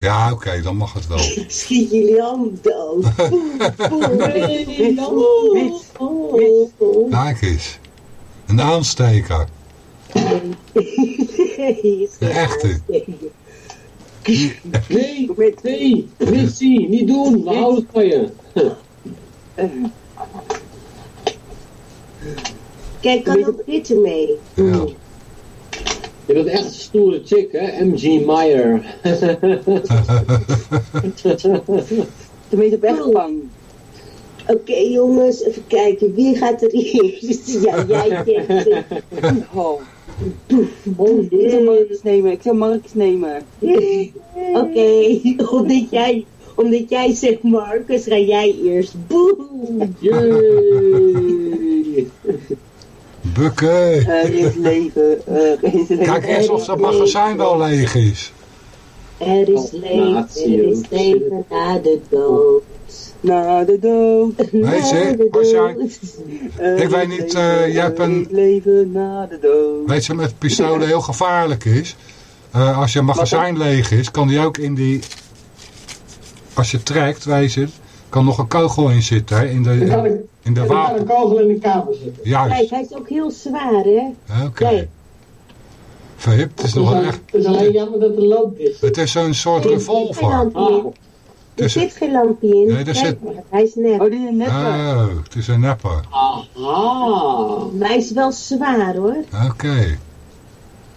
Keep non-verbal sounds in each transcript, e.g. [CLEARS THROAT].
Ja, oké, dan mag het wel. Schiet jullie hand dood. [LAUGHS] Kijk eens. Een aansteker. De echte. Nee, nee, Missy, niet doen. We houden van je. Kijk, kan nog Pieter mee. Ja. Je bent echt een stoere chick, hè? MG Meyer. [LAUGHS] Toen ben je op weg gang. Oké jongens, even kijken. Wie gaat er eerst? [LAUGHS] Ja, jij zegt. Oh. Oh, ik zou Marcus nemen. Ik zou Marcus nemen. Oké, [LAUGHS] omdat jij, omdat jij zegt Marcus, ga jij eerst. Boe! Bukken. Er is leven. Er is leven. Kijk eens of dat magazijn wel leeg is. Er is leven, er is leven na de dood. Na de dood. Nee, zeg, de als jij- dood. Ik weet niet, eh, jij hebt een- is leven na de dood. Weet je, met pistolen heel gevaarlijk is. Eh, als je magazijn leeg is, kan die ook in die... Als je trekt, weet je, kan nog een kogel in zitten, hè, in de, een, in de er kan een kogel in de kamer zitten. Kijk, Juist, hij is ook heel zwaar, hè? oké. Kijk. Verhip, het is nog een echt... het is alleen jammer dat de loop dicht is. Het is een soort Er zit geen revolver. lampje Ah, in. Er zit geen lampje in. Nee, er Kijk zit- hij is nep. Oh, die is net Oh, het is een nepper. aha. Maar hij is wel zwaar, hoor. Oké.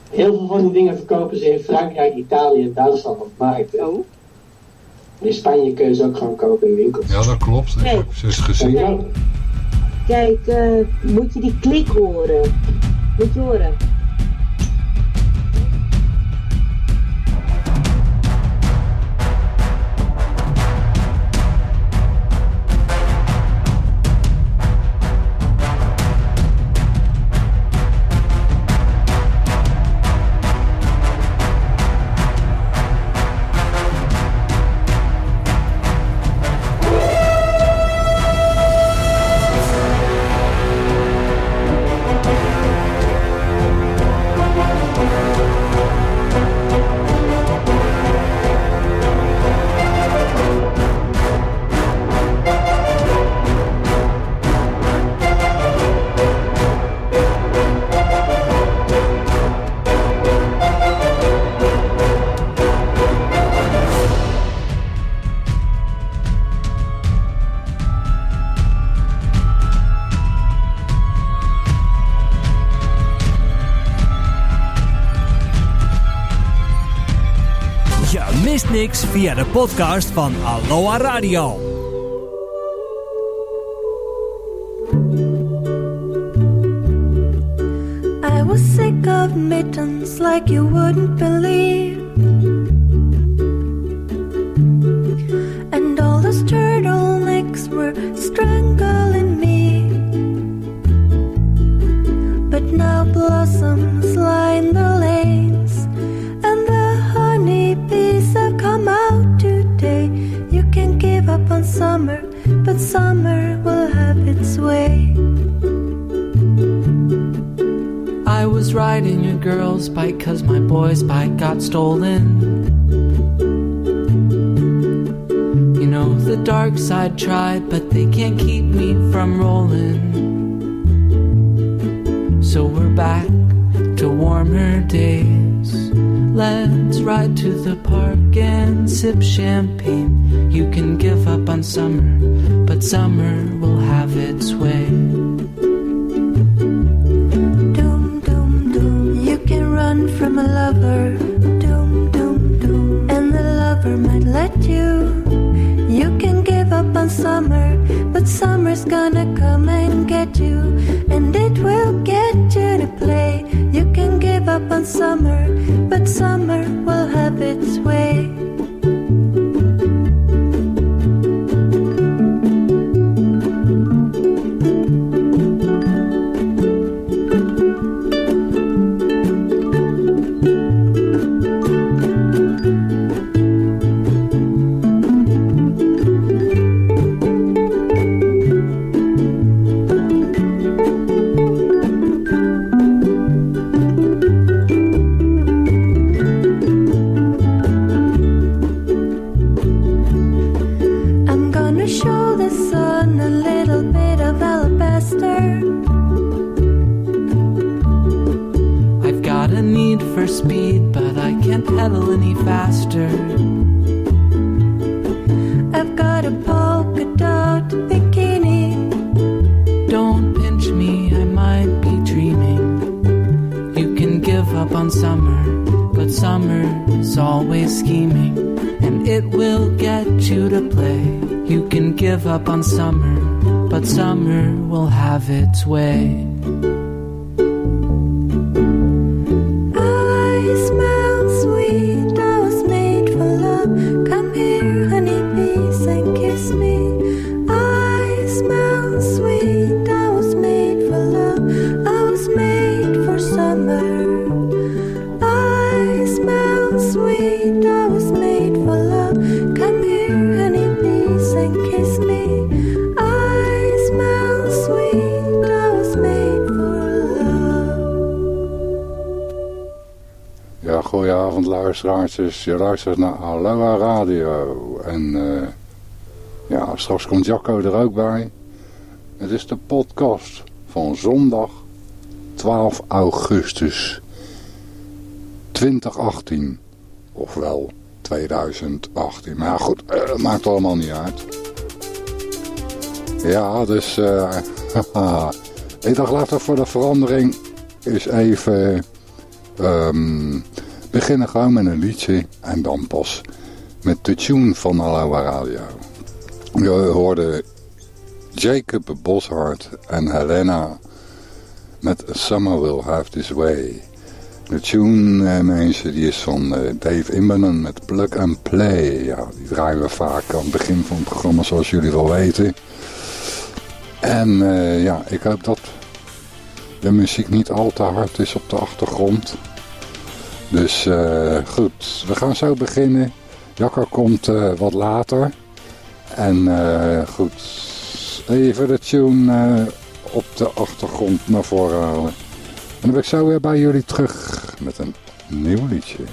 Heel veel van die dingen verkopen ze in Frankrijk, Italië en Duitsland op markt. Oh. In Spanje kun je ze ook gewoon kopen in winkels. Ja, dat klopt. Ik Nee. heb ze eens gezien. Ja. Kijk, eh, moet je die klik horen? Moet je horen? Via de podcast van Aloha Radio. I was sick of mittens like you wouldn't believe. Back to warmer days. Let's ride to the park and sip champagne. You can give up on summer, but summer will have its way. Doom, doom, doom. You can run from a lover. Doom, doom, doom. And the lover might let you. You can give up on summer, but summer's gonna come and get you. And it will get play. You can give up on summer, but summer will have its way. Je luistert naar Aloha Radio. En eh, ja, straks komt Jacco er ook bij. Het is de podcast van zondag 12 augustus 2018. Ofwel 2018. Maar goed, dat maakt allemaal niet uit. Ja, dus... eh [LAUGHS] ik dacht laten we voor de verandering eens even... ehm, beginnen gewoon met een liedje en dan pas met de tune van Aloha Radio. Je hoorde Jacob Boshart en Helena met Summer Will Have This Way. De tune, eh, mensen, die is van eh, Dave Immonen met Plug and Play. Ja, die draaien we vaak aan het begin van het programma, zoals jullie wel weten. En eh, ja, ik hoop dat de muziek niet al te hard is op de achtergrond. Dus eh, goed, we gaan zo beginnen. Jacco komt eh, wat later. En eh, goed, even de tune op de achtergrond naar voren halen. En dan ben ik zo weer bij jullie terug met een nieuw liedje.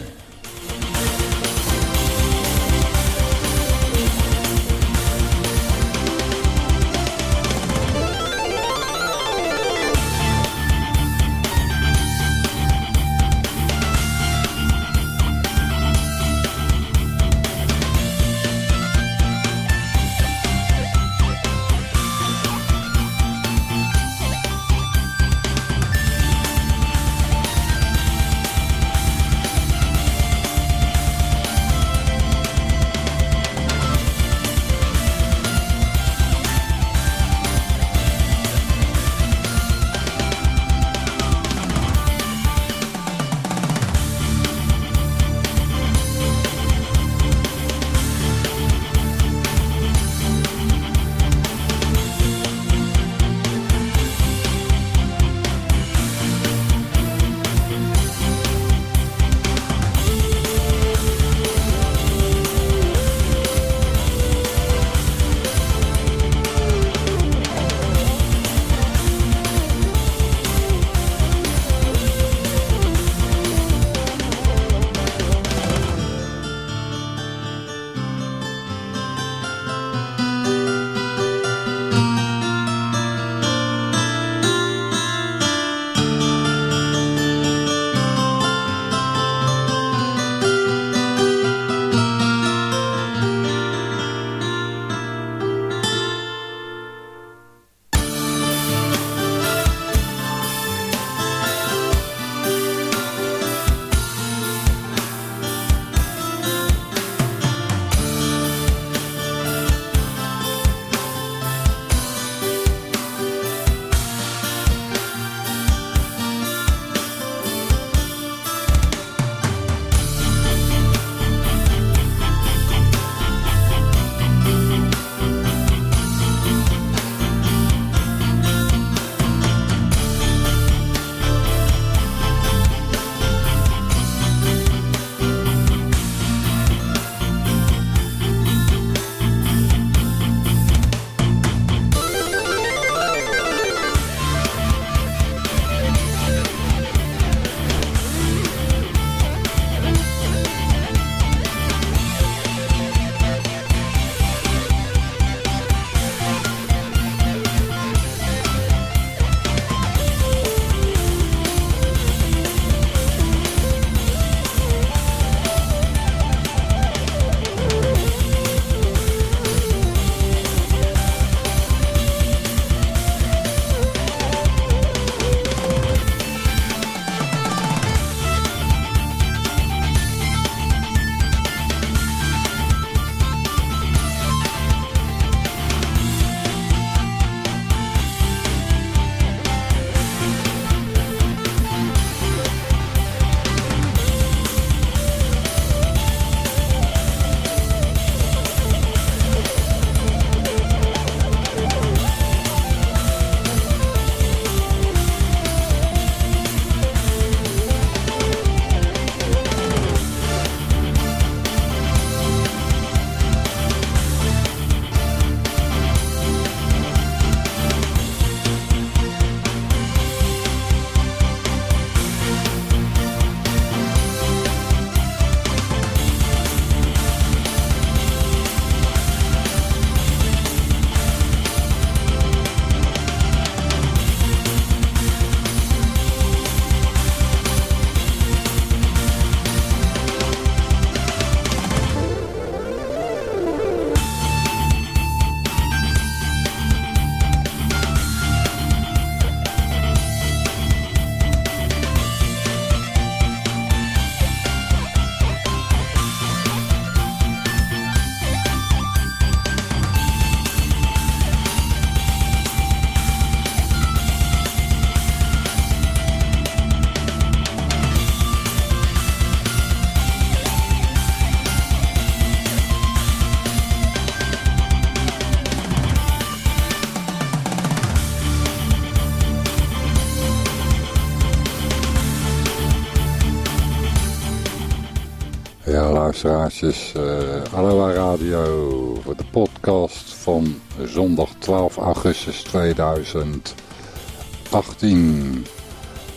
Luisteraartjes. Uh, Aloha Radio voor de podcast van zondag 12 augustus 2018.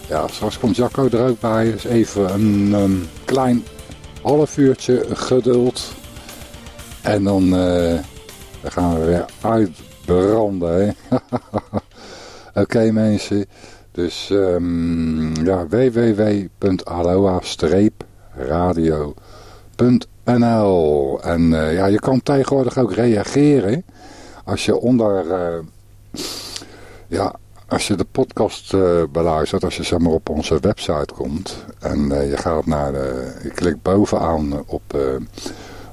Ja, straks komt Jacco er ook bij. Dus even een klein half uurtje geduld. En dan, dan gaan we weer uitbranden. [LAUGHS] Oké mensen. Dus um, ja, www.aloha-radio.nl En uh, ja, je kan tegenwoordig ook reageren. Als je onder... Uh, ja, als je de podcast uh, beluistert, als je zeg maar op onze website komt en je gaat naar de, je klikt bovenaan op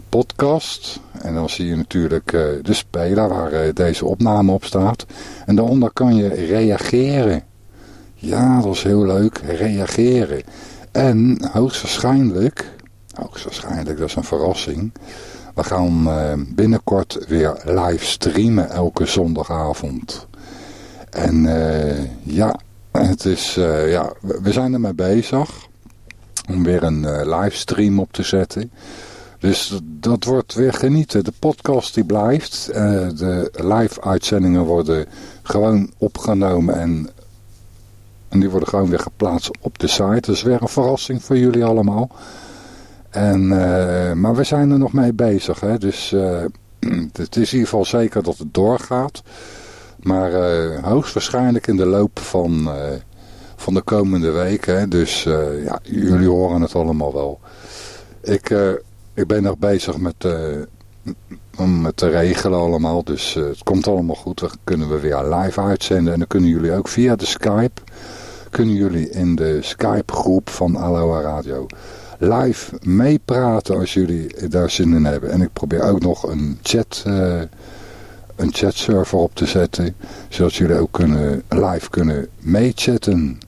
podcast en dan zie je natuurlijk de speler waar deze opname op staat en daaronder kan je reageren. Ja, dat is heel leuk, reageren. En hoogstwaarschijnlijk, hoogstwaarschijnlijk, dat is een verrassing, we gaan binnenkort weer live streamen elke zondagavond. En uh, ja, het is, uh, ja, we zijn ermee bezig om weer een livestream op te zetten. Dus dat wordt weer genieten. De podcast die blijft. de live uitzendingen worden gewoon opgenomen en, en die worden gewoon weer geplaatst op de site. Is weer een verrassing voor jullie allemaal. En, maar we zijn er nog mee bezig. Hè? Dus [CLEARS THROAT] het is in ieder geval zeker dat het doorgaat. Maar uh, hoogstwaarschijnlijk in de loop van, van de komende weken. Dus ja, jullie horen het allemaal wel. Ik, ik ben nog bezig met, met te regelen allemaal. Dus het komt allemaal goed. Dan kunnen we weer live uitzenden. En dan kunnen jullie ook via de Skype. Kunnen jullie in de Skype groep van Aloha Radio live meepraten als jullie daar zin in hebben. En ik probeer ook nog een chat een chatserver op te zetten. Zodat jullie ook kunnen, live kunnen meechatten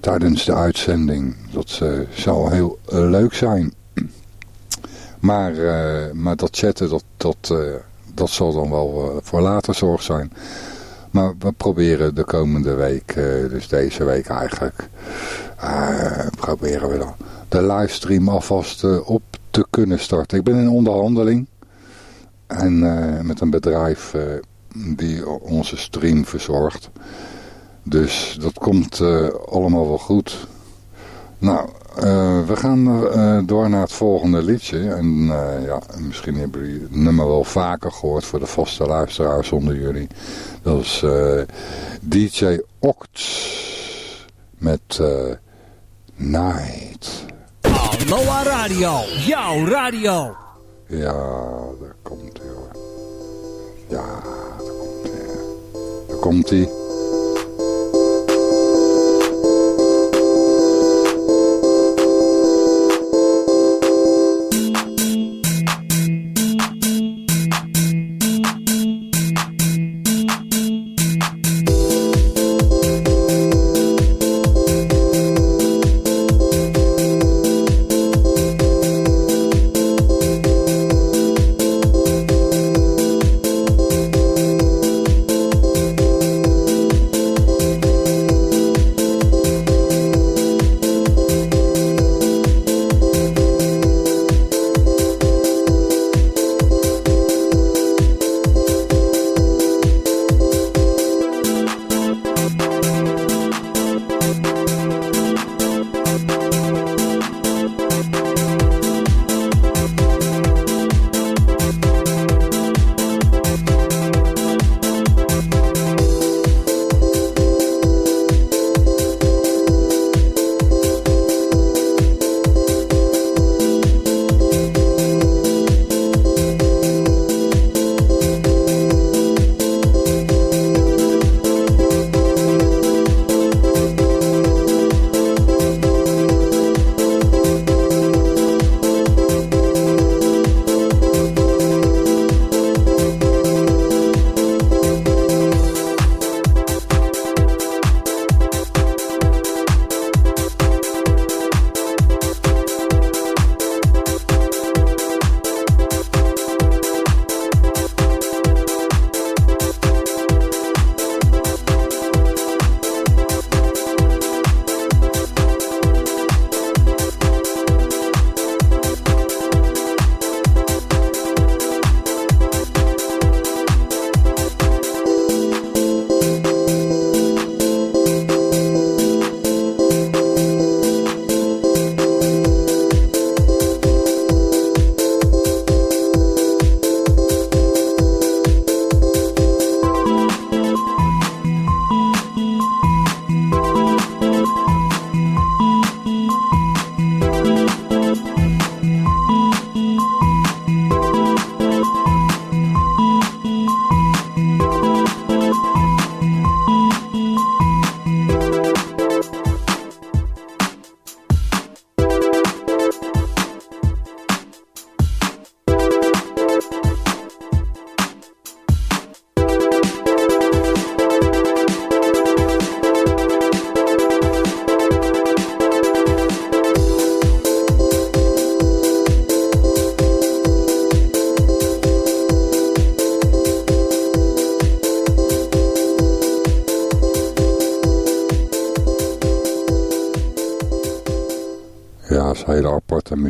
tijdens de uitzending. Dat uh, zou heel uh, leuk zijn. Maar, maar dat chatten, dat, dat, dat zal dan wel voor later zorg zijn. Maar we proberen de komende week, dus deze week eigenlijk, proberen we dan de livestream alvast op te kunnen starten. Ik ben in onderhandeling en uh, met een bedrijf uh, die onze stream verzorgt. Dus dat komt allemaal wel goed. Nou, we gaan door naar het volgende liedje. En ja, misschien hebben jullie het nummer wel vaker gehoord voor de vaste luisteraars onder jullie. Dat is DJ Oct met Night. Aloha Radio, jouw radio. Ja, daar komt hij hoor. Ja, daar komt hij. Daar komt hij.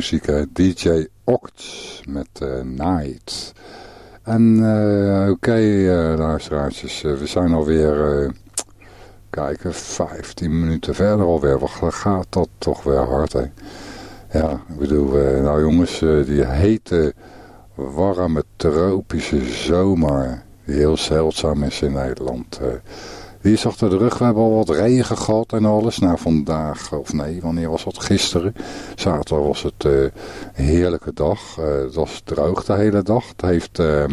Hè? DJ Oct met uh, Night. En uh, oké, okay, luisteraartjes, we zijn alweer, kijken, 15 minuten verder alweer. Wat gaat dat toch weer hard, hè? Ja, ik bedoel, nou jongens, die hete, warme, tropische zomer, die heel zeldzaam is in Nederland... Die is achter de rug. We hebben al wat regen gehad en alles. Nou, vandaag, of nee, wanneer was dat? Gisteren. Zaterdag was het uh, een heerlijke dag. Uh, het was droog de hele dag. Het heeft, uh,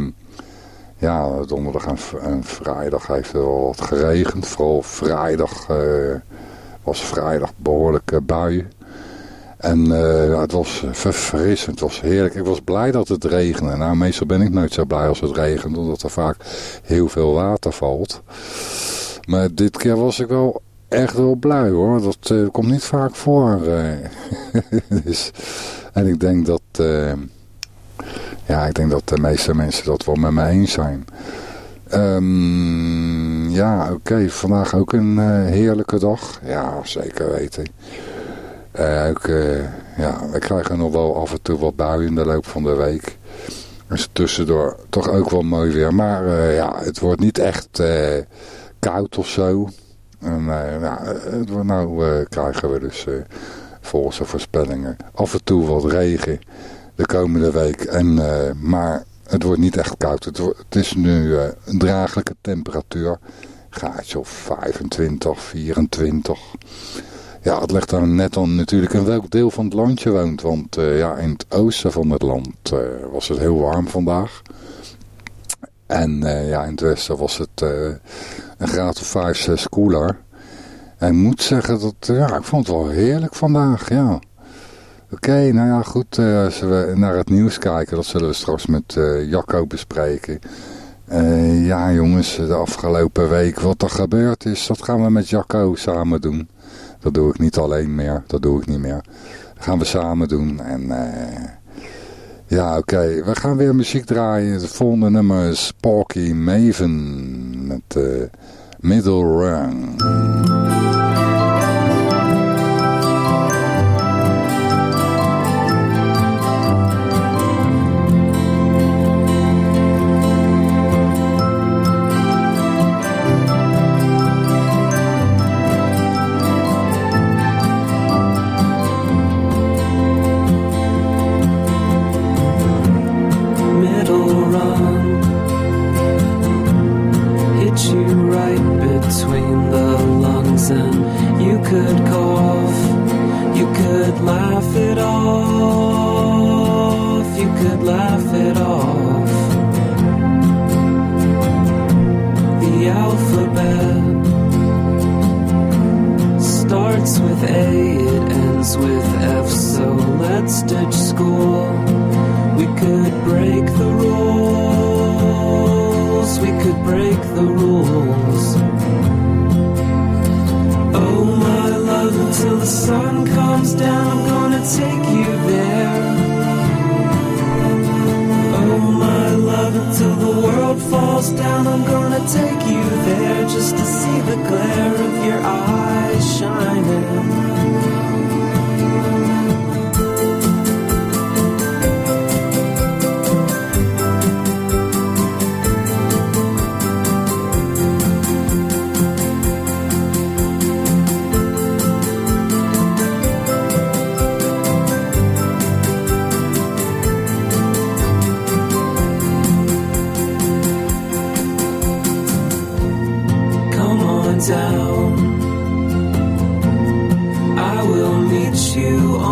ja, donderdag en, vrijdag heeft wel wat geregend. Vooral vrijdag uh, was vrijdag behoorlijke buien. En het was verfrissend, het was heerlijk. Ik was blij dat het regende. Nou, meestal ben ik nooit zo blij als het regent, omdat er vaak heel veel water valt. Maar dit keer was ik wel echt wel blij hoor. Dat uh, komt niet vaak voor. Uh, [LAUGHS] dus, en ik denk dat... Uh, ja, ik denk dat de meeste mensen dat wel met me eens zijn. Um, ja, oké. Vandaag ook een heerlijke dag. Ja, zeker weten. ook, ja, we krijgen nog wel af en toe wat buien in de loop van de week. Dus tussendoor toch ook wel mooi weer. Maar ja, het wordt niet echt koud of zo. En nou, nou uh, krijgen we dus volgens de voorspellingen af en toe wat regen de komende week. En, maar het wordt niet echt koud. Het, is nu een draaglijke temperatuur. Gaatje of 25, 24. Ja, het ligt dan net aan natuurlijk in welk deel van het land je woont. Want ja, in het oosten van het land was het heel warm vandaag. En ja, in het westen was het een graad of 5, 6 koeler. En ik moet zeggen dat, ja, ik vond het wel heerlijk vandaag, ja. Oké, nou ja, goed, uh, als we naar het nieuws kijken, dat zullen we straks met uh, Jacco bespreken. Uh, ja jongens, de afgelopen week, wat er gebeurd is, dat gaan we met Jacco samen doen. Dat doe ik niet alleen meer, dat doe ik niet meer. Dat gaan we samen doen en... Ja, oké. We gaan weer muziek draaien. Het volgende nummer is Porky Maven met uh, Middle Run. you right between the lungs, and you could cough. you could laugh it off, you could laugh it off. The alphabet starts with A, it ends with F, so let's ditch school. We could break the rules rules, we could break the rules. Oh, my love, until the sun comes down, I'm gonna take you there. Oh, my love, until the world falls down, I'm gonna take you there just to see the glare of your eyes shining.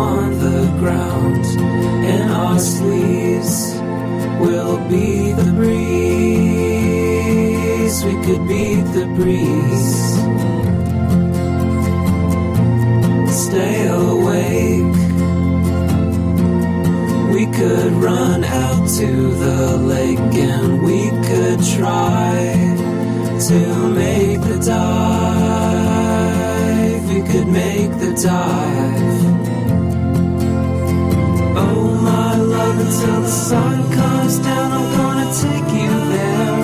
on the ground, and our sleeves will be the breeze. We could beat the breeze. Stay awake. We could run out to the lake and we could try to make the dive. We could make the dive. Oh my love, until the sun comes down, I'm gonna take you there.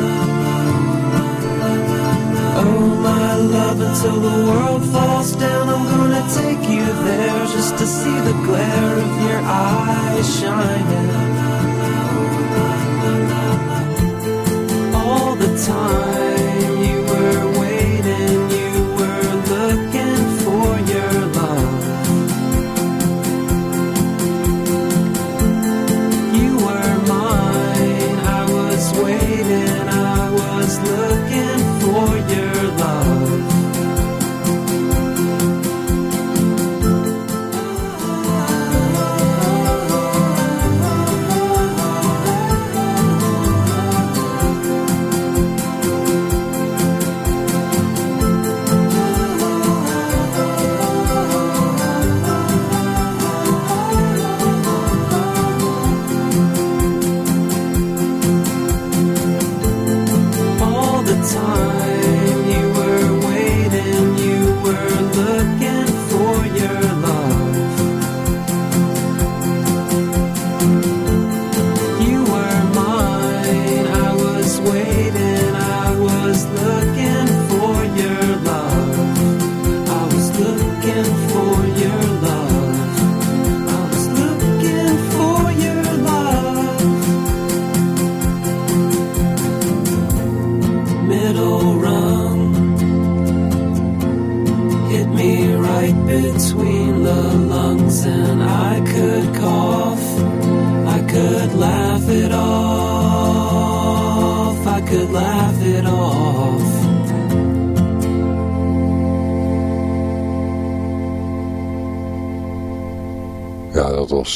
Oh my love, until the world falls down, I'm gonna take you there just to see the glare of your eyes shining. All the time.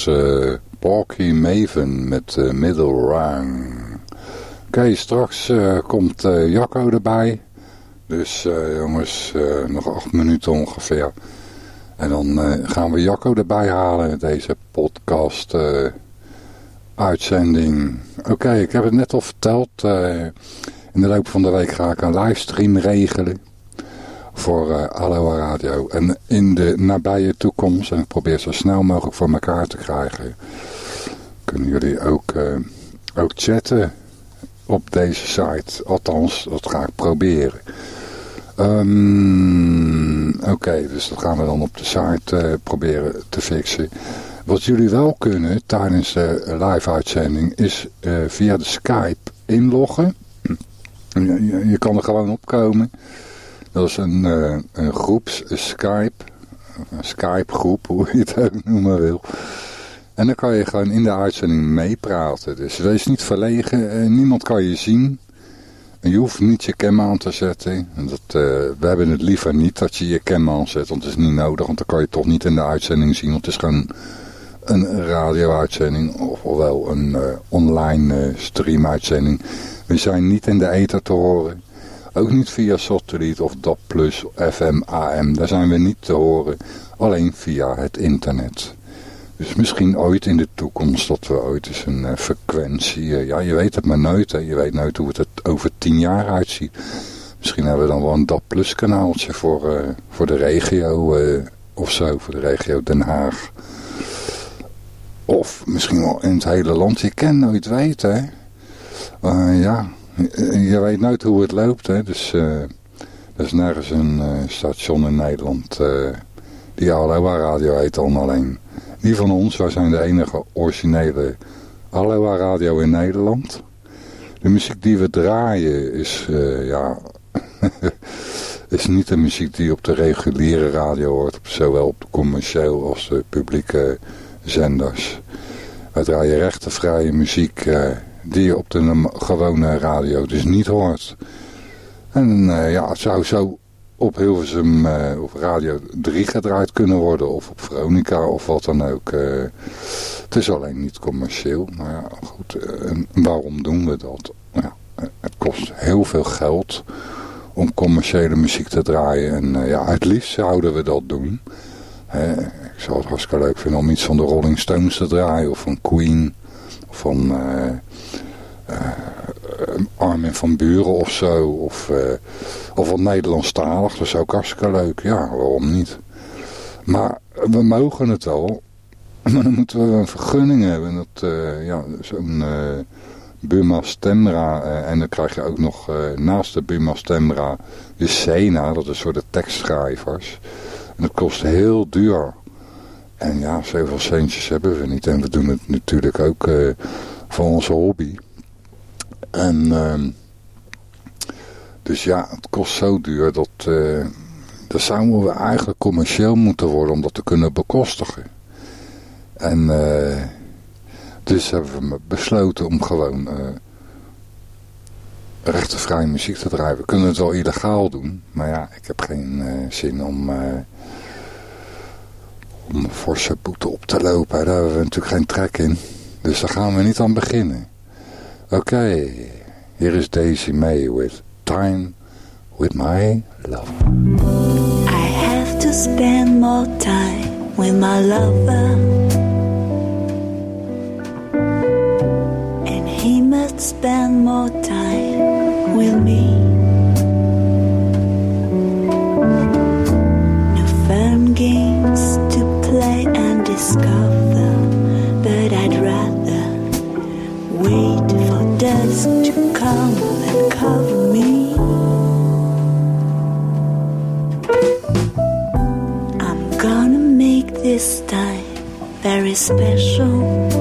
Was eh Porky Maven met eh, Middle. Oké, straks eh, komt Jacco erbij. Dus jongens, nog acht minuten ongeveer. En dan gaan we Jacco erbij halen deze podcast uitzending. Oké, ik heb het net al verteld. in de loop van de week ga ik een livestream regelen voor eh Aloha Radio. En in de nabije toekomst, en ik probeer zo snel mogelijk voor elkaar te krijgen, kunnen jullie ook, eh, ook chatten op deze site. Althans, dat ga ik proberen. Ehm, Oké, dus dat gaan we dan op de site eh, proberen te fixen. Wat jullie wel kunnen tijdens de live uitzending is via de Skype inloggen. Je, je, je kan er gewoon opkomen. Dat is een, eh, een groeps Skype. Skype groep, [LAUGHS] hoe je het ook noemen wil. En dan kan je gewoon in de uitzending meepraten. Dus wees niet verlegen. eh, niemand kan je zien. En je hoeft niet je cam aan te zetten. En Dat, eh, we hebben het liever niet dat je je cam aanzet. Want het is niet nodig. Want dan kan je toch niet in de uitzending zien. Want het is gewoon een radio-uitzending. Of wel een online stream-uitzending. We zijn niet in de ether te horen. Ook niet via satelliet of DAB+, FM, AM. Daar zijn we niet te horen. Alleen via het internet. Dus misschien ooit in de toekomst dat we ooit eens een eh, frequentie... eh, ja, je weet het maar nooit. Hè. Je weet nooit hoe het er over tien jaar uitziet. Misschien hebben we dan wel een DAB Plus kanaaltje voor, eh, voor de regio of zo. Voor de regio Den Haag. Of misschien wel in het hele land. Je kan nooit weten, hè. Ja, je, je weet nooit hoe het loopt, hè. Dus eh, er is nergens een eh, station in Nederland eh, die Aloha Radio heet dan alleen. Die van ons, wij zijn de enige originele Aloha Radio in Nederland. De muziek die we draaien is, eh, ja, [LAUGHS] is niet de muziek die op de reguliere radio hoort. Zowel op de commercieel als de publieke zenders. Wij draaien rechtenvrije muziek eh, die je op de gewone radio dus niet hoort. En eh, ja, het zou zo op Hilversum eh, op Radio 3 gedraaid kunnen worden. Of op Veronica of wat dan ook. eh. het is alleen niet commercieel. Maar ja, goed. waarom doen we dat? Het kost heel veel geld om commerciële muziek te draaien. En ja, het liefst zouden we dat doen. Ik zou het hartstikke leuk vinden om iets van de Rolling Stones te draaien. Of van Queen. Van... eh, eh, Armin van Buren of zo. Of, eh, of wat Nederlandstalig. Dat is ook hartstikke leuk. Ja, waarom niet? Maar we mogen het wel. [LAUGHS] Maar dan moeten we een vergunning hebben. Dat, eh, ja, zo'n eh, Buma Stemra. eh, en dan krijg je ook nog eh, naast de Buma Stemra de Sena. Dat is voor de tekstschrijvers. En dat kost heel duur. En ja, zoveel centjes hebben we niet. En we doen het natuurlijk ook eh, voor onze hobby. En ehm, dus ja, het kost zo duur dat... eh dan zouden we eigenlijk commercieel moeten worden om dat te kunnen bekostigen. En eh, dus hebben we besloten om gewoon uh, rechtenvrije muziek te draaien. We kunnen het wel illegaal doen, maar ja, ik heb geen uh, zin om, uh, om een forse boete op te lopen. Daar hebben we natuurlijk geen trek in. Dus daar gaan we niet aan beginnen. Oké, okay, hier is Daisy May with Time with My Love. I have to spend more time with my lover. And he must spend more time with me. Discover, but I'd rather wait for dusk to come and cover me. I'm gonna make this time very special.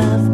On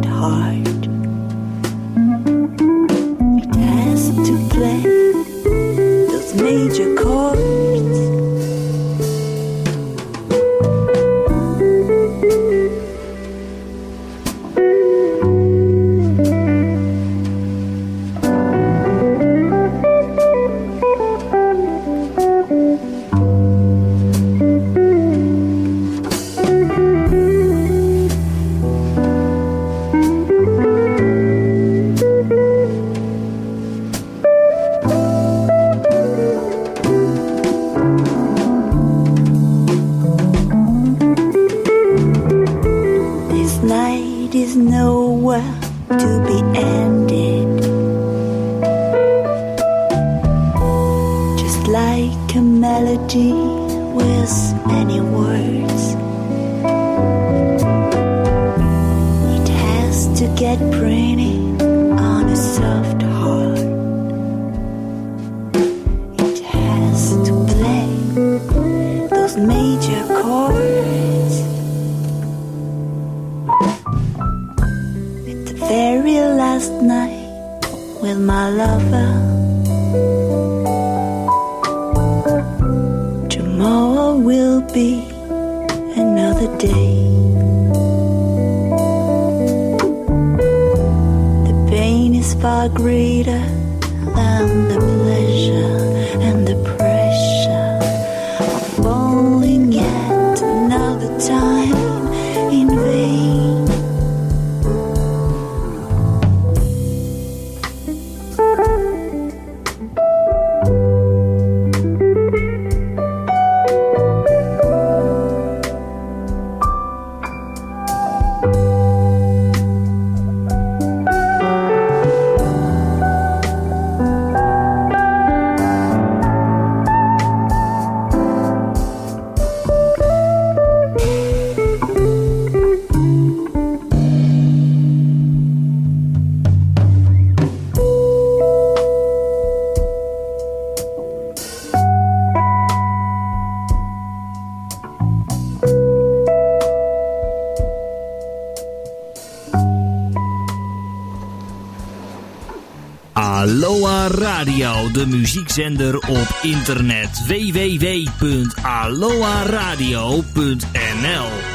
Radio, de muziekzender op internet. www.aloha-radio.nl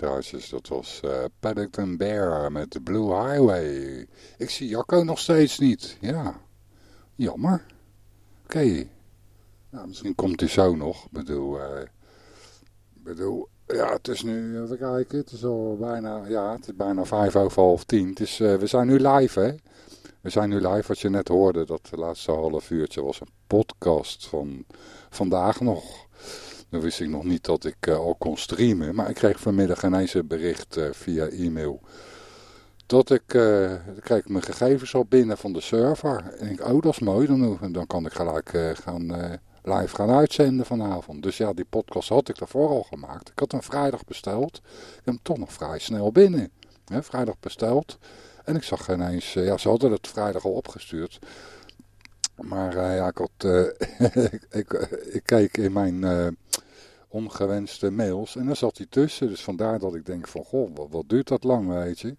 Dat was eh Paddington Bear met de Blue Highway. Ik zie Jacco nog steeds niet. Ja, jammer. Oké. Nou, misschien komt hij zo nog. Ik bedoel, ik bedoel, ja, het is nu, even kijken, het is al bijna, ja, het is bijna vijf over half tien. Het is, eh, we zijn nu live, hè. We zijn nu live, wat je net hoorde, dat laatste half uurtje was een podcast van vandaag nog. Dan wist ik nog niet dat ik eh, al kon streamen. Maar ik kreeg vanmiddag een bericht eh, via e-mail. Dat ik, eh, krijg ik mijn gegevens al binnen van de server. En ik oh dat is mooi. Dan, dan kan ik gelijk gaan, live gaan uitzenden vanavond. Dus ja, die podcast had ik daarvoor al gemaakt. Ik had hem vrijdag besteld. Ik heb hem toch nog vrij snel binnen. Vrijdag besteld. En ik zag ineens, ja ze hadden het vrijdag al opgestuurd. Maar ja, [LAUGHS] ik, eh, ik, ik, in mijn ongewenste mails en daar zat hij tussen. Dus vandaar dat ik denk van, goh, wat, duurt dat lang, weet je.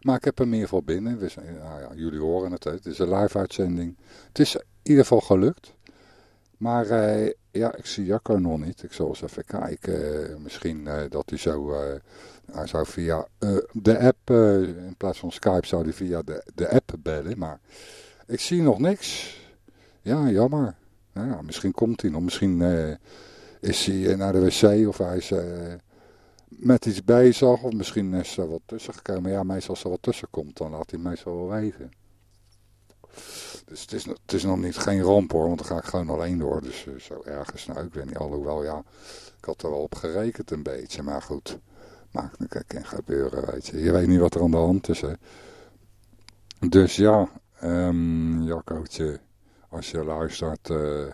Maar ik heb er meer voor binnen. We zijn, nou ja, jullie horen het, het is een live uitzending. Het is in ieder geval gelukt. Maar ja, ik zie Jacco nog niet. Ik zal eens even kijken. Misschien dat hij zo... hij zou via de app... in plaats van Skype zou hij via de, de app bellen. Maar ik zie nog niks. Ja, jammer. Ja, misschien komt hij nog. Misschien eh, is hij naar de wc of hij is eh, met iets bezig. Of misschien is er wat tussen gekomen. Ja, meestal als er wat tussen komt, dan laat hij meestal wel weten. Dus het is, het is nog niet geen ramp hoor, want dan ga ik gewoon alleen door. Dus eh, zo ergens, nou ik weet niet, alhoewel ja, ik had er wel op gerekend een beetje. Maar goed, maakt niks, kan gebeuren, weet je. Je weet niet wat er aan de hand is. Dus ja, ehm Jaccootje, als je luistert, eh,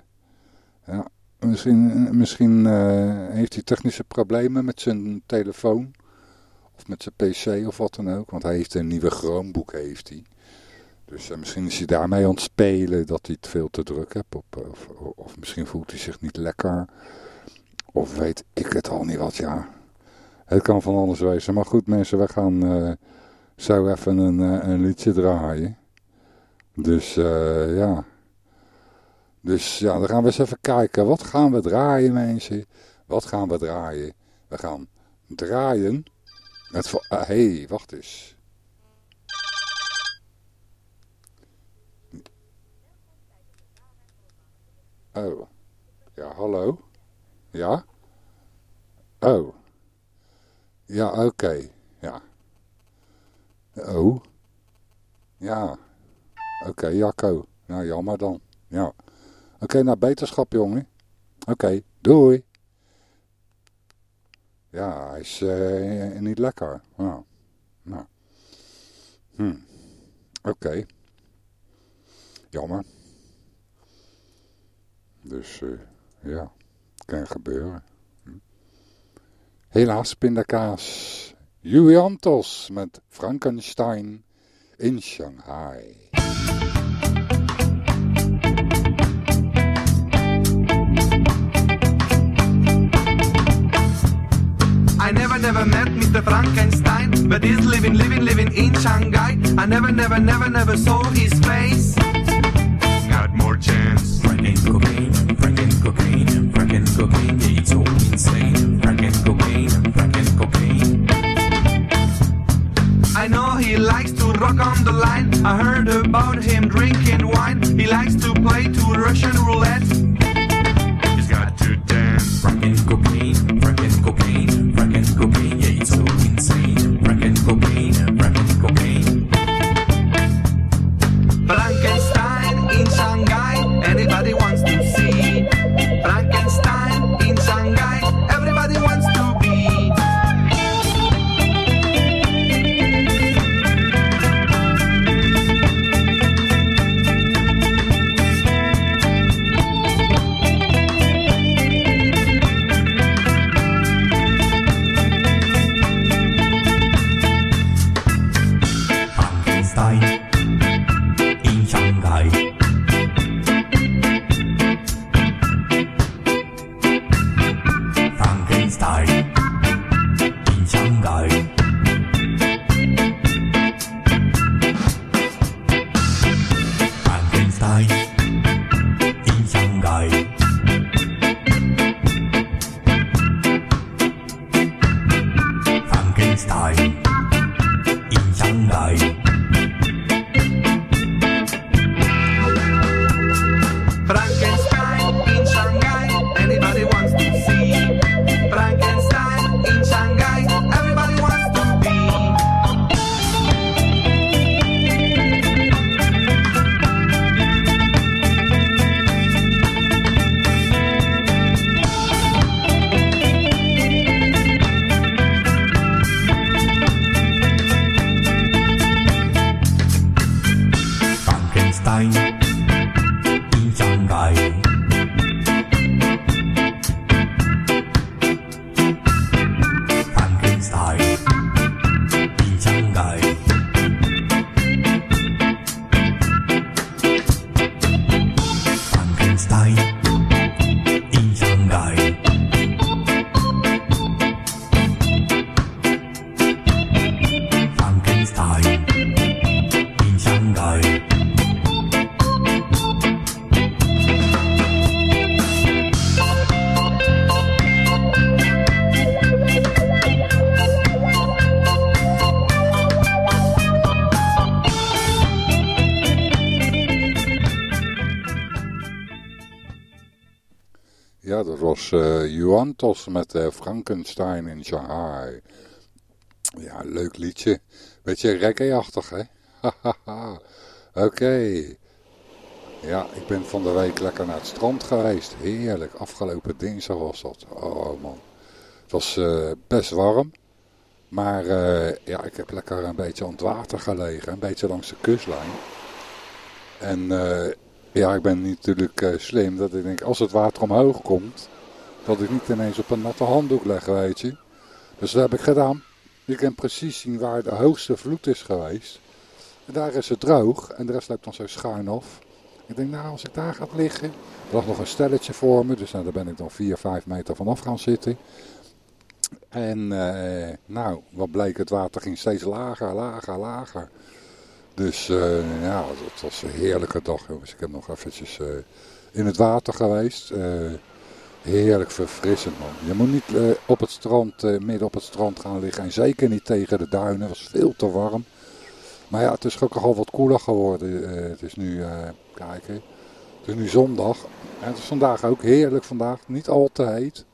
ja, misschien, misschien eh, heeft hij technische problemen met zijn telefoon. Of met zijn pc of wat dan ook, want hij heeft een nieuwe Chromebook, heeft hij. Dus eh, misschien is hij daarmee aan het spelen dat hij het veel te druk hebt. Op, of, of misschien voelt hij zich niet lekker. Of weet ik het al niet wat, ja. Het kan van alles wezen. Maar goed mensen, we gaan zo even een, een liedje draaien. Dus ja. Dus ja, dan gaan we eens even kijken. Wat gaan we draaien mensen? Wat gaan we draaien? We gaan draaien. Met ah, hey, wacht eens. Oh. Ja, hallo? Ja? Oh. Ja, oké. Ja. Oh. Ja. Oké, Jacco. Nou, jammer dan. Oké, nou, beterschap, jongen. Oké, doei. Ja, hij is eh, niet lekker. Nou. Hm. Oké. Jammer. Dus eh, ja, kan gebeuren. Hm. Helaas pindakaas. Juliantos met Frankenstein in Shanghai. Never, never met Mr. Frankenstein, but he's living, living, living in Shanghai. I never, never, never, never saw his face. Got more chance. Franken cocaine, franken cocaine, franken cocaine, yeah, it's all insane. Franken cocaine, franken cocaine. I know he likes to rock on the line. I heard about him drinking wine. He likes to play to Russian roulette. He's got to dance. Franken cocaine, eh Juantos met eh, Frankenstein in Shanghai. Ja, leuk liedje. Beetje reggae-achtig, hè? Oké. Ja, ik ben van de week lekker naar het strand geweest. Heerlijk. Afgelopen dinsdag was dat. Oh man. Het was eh, best warm. Maar ja, ik heb lekker een beetje aan het water gelegen. Een beetje langs de kustlijn. En ja, ik ben natuurlijk slim dat ik denk, als het water omhoog komt, dat ik niet ineens op een natte handdoek leg, weet je. Dus dat heb ik gedaan. Je kan precies zien waar de hoogste vloed is geweest. En daar is het droog en de rest loopt dan zo schuin af. Ik denk, nou, als ik daar ga liggen, er lag nog een stelletje voor me, dus nou, daar ben ik dan 4, 5 meter vanaf gaan zitten. En eh, nou, wat bleek, het water ging steeds lager, lager, lager. Dus eh, ja, het was een heerlijke dag jongens. Ik heb nog eventjes eh, in het water geweest. Heerlijk verfrissend man. Je moet niet eh, op het strand, eh, midden op het strand gaan liggen. En zeker niet tegen de duinen. Het was veel te warm. Maar ja, het is ook al wat koeler geworden. Eh, het is nu, kijken, het is nu zondag. En het is vandaag ook heerlijk vandaag. Niet al te heet.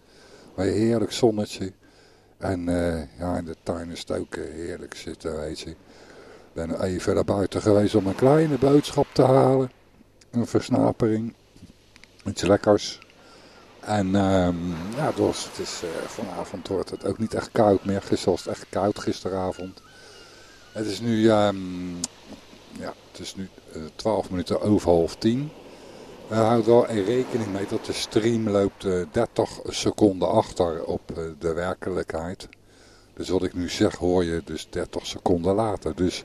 Maar heerlijk zonnetje. En ja, in de tuin is het ook heerlijk zitten, weet je. Ik ben even naar buiten geweest om een kleine boodschap te halen. Een versnapering. Iets lekkers. En ehm, ja, was, het is, eh, vanavond wordt het ook niet echt koud meer. Gisteren was het echt koud, gisteravond. Het is nu, ehm, ja, het is nu eh, 12 minuten over half 10. We houden wel in rekening mee dat de stream loopt eh, 30 seconden achter op eh, de werkelijkheid. Dus wat ik nu zeg hoor je dus 30 seconden later. Dus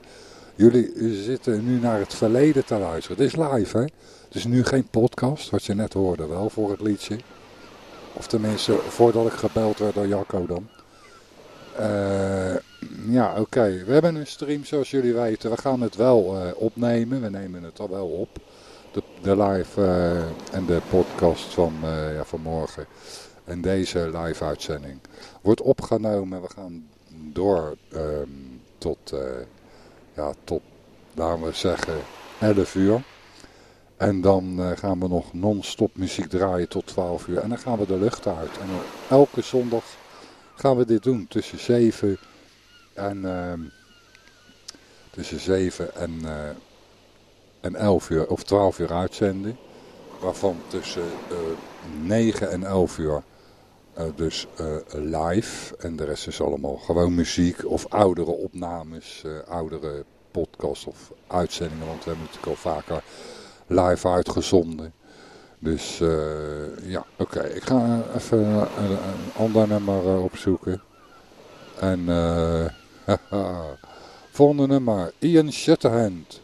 jullie zitten nu naar het verleden te luisteren. Het is live hè. Het is nu geen podcast, wat je net hoorde wel voor het liedje. Of tenminste voordat ik gebeld werd door Jacco dan. Eh, ja, oké. We hebben een stream zoals jullie weten. We gaan het wel eh, opnemen. We nemen het al wel op. De, de live eh, en de podcast van, ja, van morgen. En deze live uitzending wordt opgenomen. We gaan door ehm, tot, ja, tot, laten we zeggen, 11 uur. En dan eh, gaan we nog non-stop muziek draaien tot 12 uur. En dan gaan we de lucht uit. En elke zondag gaan we dit doen. Tussen 7 en, ehm, tussen 7 en, eh, en 11 uur of 12 uur uitzenden. Waarvan tussen eh 9 en 11 uur eh, dus eh, live. En de rest is allemaal gewoon muziek of oudere opnames, eh, oudere podcasts of uitzendingen. Want we hebben natuurlijk al vaker live uitgezonden. Dus eh, ja, oké. Ik ga even een, ander nummer eh, opzoeken. En haha. [LAUGHS] volgende nummer, Ian Shatterhand.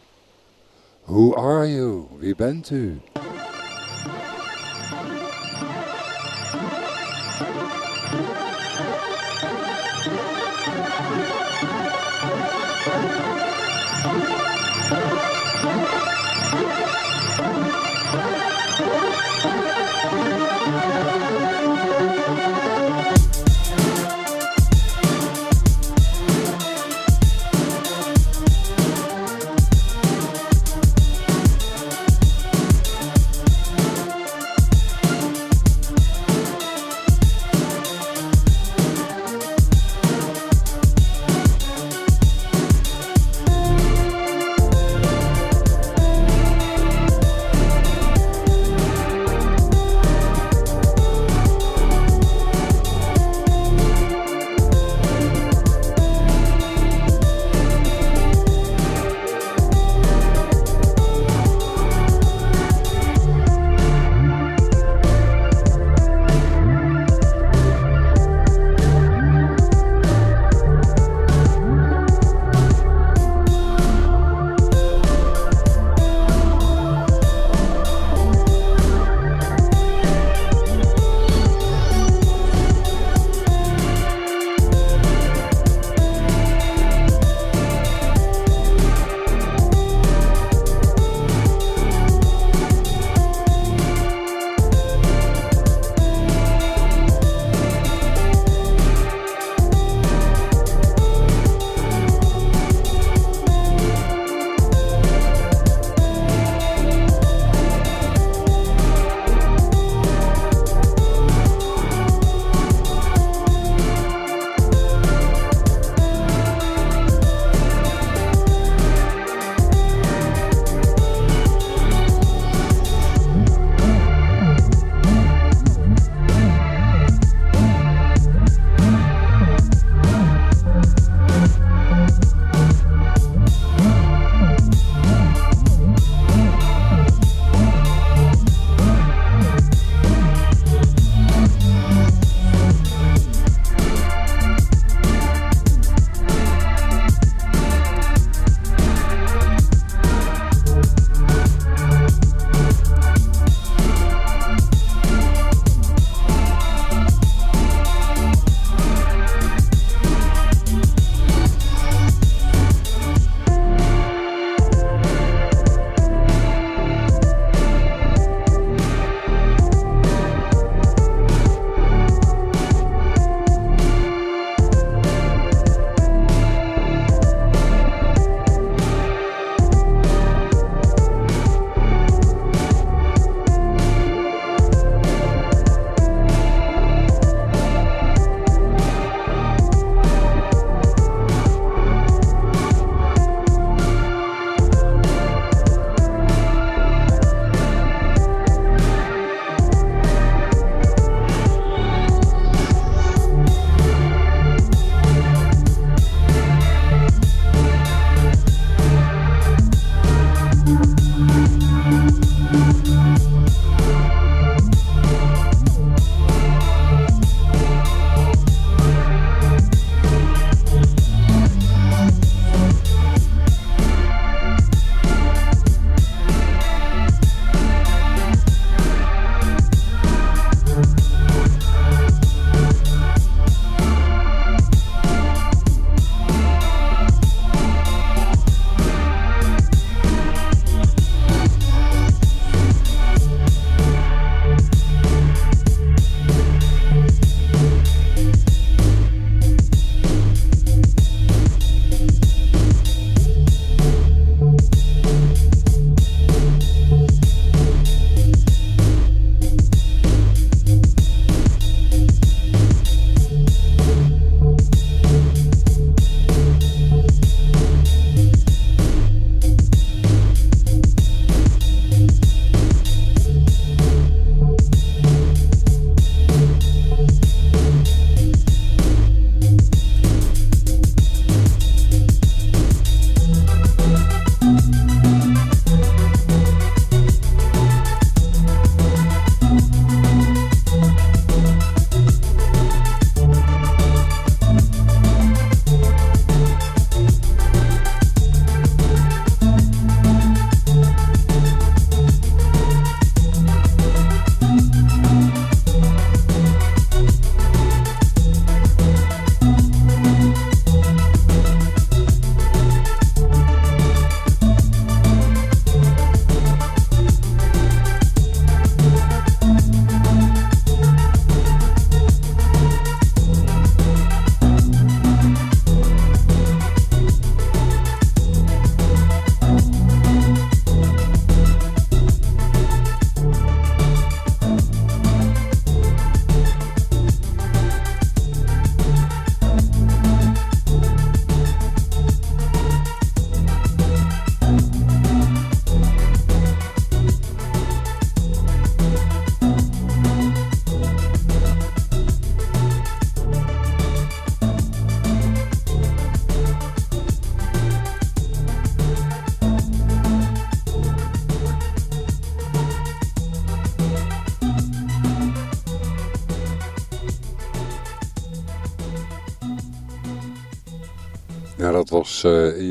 Who are you? Wie bent u?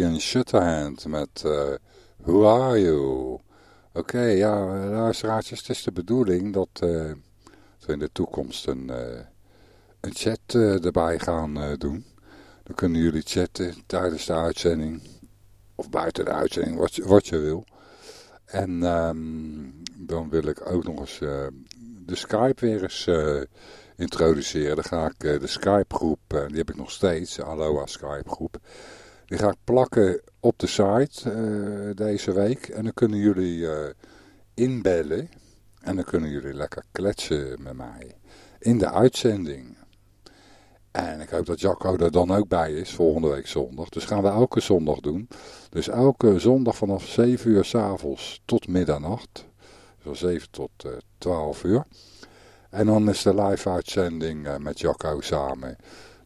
Ian Shutterhand met uh, Who Are You? Oké, ja, luisteraartjes, het is de bedoeling dat, uh, we in de toekomst een, een chat erbij gaan doen. Dan kunnen jullie chatten tijdens de uitzending, of buiten de uitzending, wat, wat je wil. En um, dan wil ik ook nog eens de Skype weer eens introduceren. Dan ga ik de Skype groep, die heb ik nog steeds, de Aloha Skype groep. Die ga ik plakken op de site uh, deze week. En dan kunnen jullie uh, inbellen. En dan kunnen jullie lekker kletsen met mij. In de uitzending. En ik hoop dat Jacco er dan ook bij is volgende week zondag. Dus gaan we elke zondag doen. Dus elke zondag vanaf 7 uur s'avonds tot middernacht. Van 7 tot uh, 12 uur. En dan is de live uitzending met Jacco samen.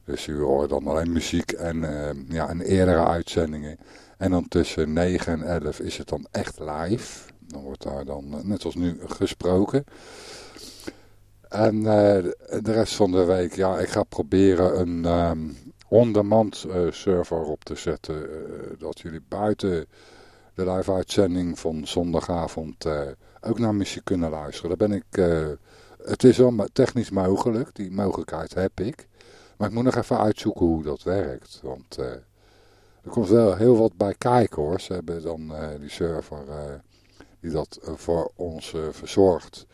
Dus u hoort dan alleen muziek en, uh, ja, en eerdere uitzendingen. En dan tussen 9 en 11 is het dan echt live. Dan wordt daar dan, uh, net als nu, gesproken. En uh, de rest van de week, ja, ik ga proberen een um, on-demand server op te zetten. dat jullie buiten de live uitzending van zondagavond ook naar muziek kunnen luisteren. Daar ben ik, het is wel technisch mogelijk, die mogelijkheid heb ik. Maar ik moet nog even uitzoeken hoe dat werkt. Want uh, er komt wel heel wat bij kijken hoor. Ze hebben dan uh, die server uh, die dat voor ons verzorgt.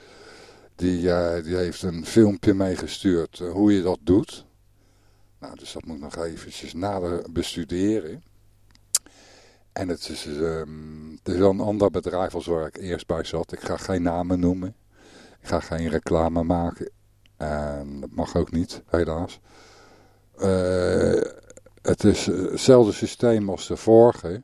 Die, die heeft een filmpje meegestuurd hoe je dat doet. Nou, dus dat moet ik nog eventjes nader bestuderen. En het is, um, het is wel een ander bedrijf als waar ik eerst bij zat. Ik ga geen namen noemen. Ik ga geen reclame maken. En dat mag ook niet, helaas. Uh, het is hetzelfde systeem als de vorige.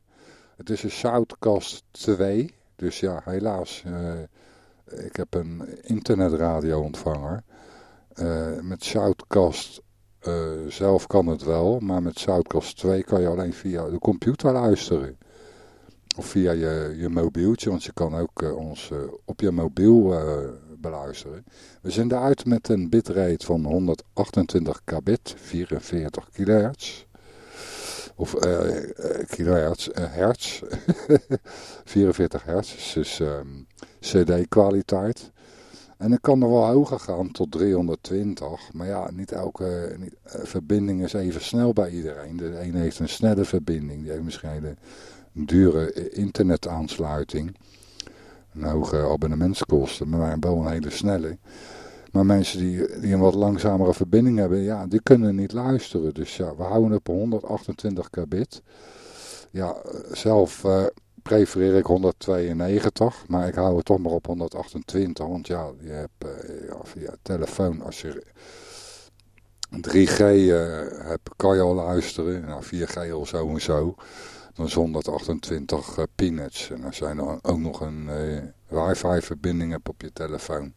Het is een Shoutcast 2. Dus ja, helaas. Uh, ik heb een internetradio ontvanger. Uh, met Shoutcast zelf kan het wel. Maar met Shoutcast 2 kan je alleen via de computer luisteren. Of via je, je mobieltje. Want je kan ook ons op je mobiel We zenden uit met een bitrate van 128 kbit, 44 kHz. Of uh, kilohertz, uh, hertz. [LAUGHS] 44 hertz, dus um, cd-kwaliteit. En dan kan er wel hoger gaan tot 320. Maar ja, niet elke niet, verbinding is even snel bij iedereen. De ene heeft een snelle verbinding. Die heeft misschien een dure internetaansluiting een hoge abonnementskosten, maar wel een hele snelle. Maar mensen die, die een wat langzamere verbinding hebben, ja, die kunnen niet luisteren. Dus ja, we houden op 128 kbit. Ja, zelf uh, prefereer ik 192, maar ik hou het toch maar op 128. Want ja, je hebt uh, ja, via telefoon, als je 3G uh, eh, hebt, kan je al luisteren. Nou, 4G of zo en zo dan 128 uh, peanuts. En als je dan ook nog een uh, wifi verbinding hebt op je telefoon,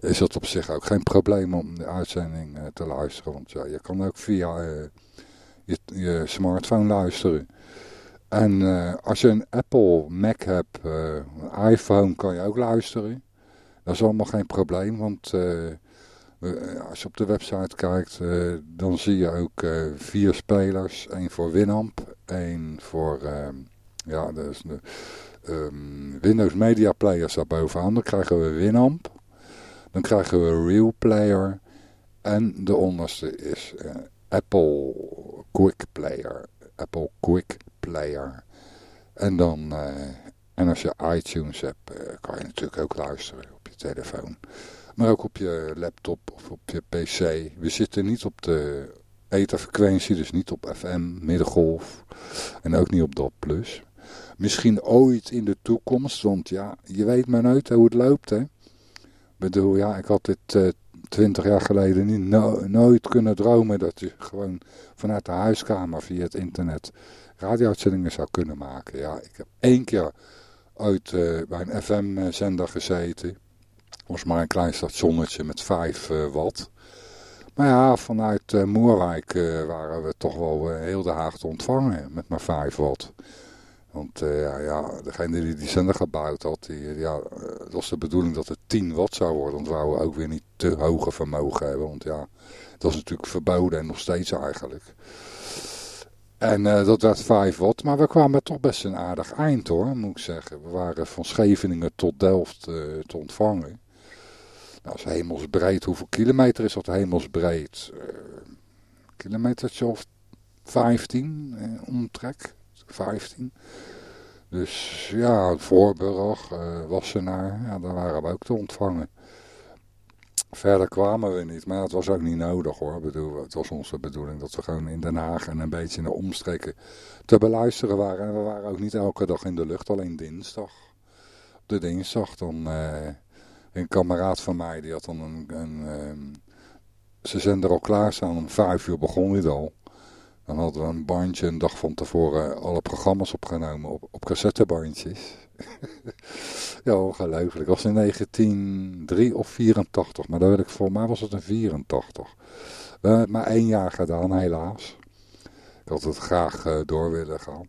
is dat op zich ook geen probleem om de uitzending uh, te luisteren. Want ja, je kan ook via je, je, smartphone luisteren. En als je een Apple Mac hebt, een iPhone kan je ook luisteren. Dat is allemaal geen probleem, want als je op de website kijkt, dan zie je ook vier spelers. één voor Winamp, één voor uh, ja, dus de um, Windows Media Player staat bovenaan. Dan krijgen we Winamp. Dan krijgen we Real Player. En de onderste is Apple Quick Player. Apple Quick Player. En dan, en als je iTunes hebt, kan je natuurlijk ook luisteren op je telefoon. Maar ook op je laptop of op je pc. We zitten niet op de etherfrequentie, dus niet op FM, middengolf en ook niet op DOT+. Misschien ooit in de toekomst, want ja, je weet maar nooit hoe het loopt, hè. Ik bedoel, ja, ik had dit uh, twintig jaar geleden niet, nooit kunnen dromen dat je gewoon vanuit de huiskamer via het internet radio-uitzendingen zou kunnen maken. Ja, ik heb één keer uit uh, bij een FM-zender gezeten. Was maar een klein stationnetje met 5 uh, eh, watt. Maar ja, vanuit uh, Moerwijk uh, waren we toch wel heel de Haag te ontvangen met maar 5 watt. Want ja, degene die die zender gebouwd had, die, ja, het was de bedoeling dat het 10 watt zou worden. Want we wouden ook weer niet te hoge vermogen hebben. Want ja, dat is natuurlijk verboden en nog steeds eigenlijk. En eh, dat werd 5 watt, maar we kwamen toch best een aardig eind hoor, moet ik zeggen. We waren van Scheveningen tot Delft eh, te ontvangen. Nou, is hemelsbreed. Hoeveel kilometer is dat hemelsbreed? Uh, kilometertje of 15 eh, omtrek. 15. Dus ja, Voorburg, uh, Wassenaar, ja, daar waren we ook te ontvangen. Verder kwamen we niet, maar het was ook niet nodig hoor. Bedoel, het was onze bedoeling dat we gewoon in Den Haag en een beetje in de omstreken te beluisteren waren. En we waren ook niet elke dag in de lucht, alleen dinsdag. Op de dinsdag dan uh, een kameraad van mij, die had dan een, een um, ze zender al klaarstaan. Om vijf uur begon dit al. Dan hadden we een bandje een dag van tevoren alle programma's opgenomen op, op cassettebandjes. [LAUGHS] ja, ongelooflijk. Dat was in 1903 of 84, maar dat weet ik voor mij was het in 84. We hebben het maar één jaar gedaan, helaas. Ik had het graag uh, door willen gaan.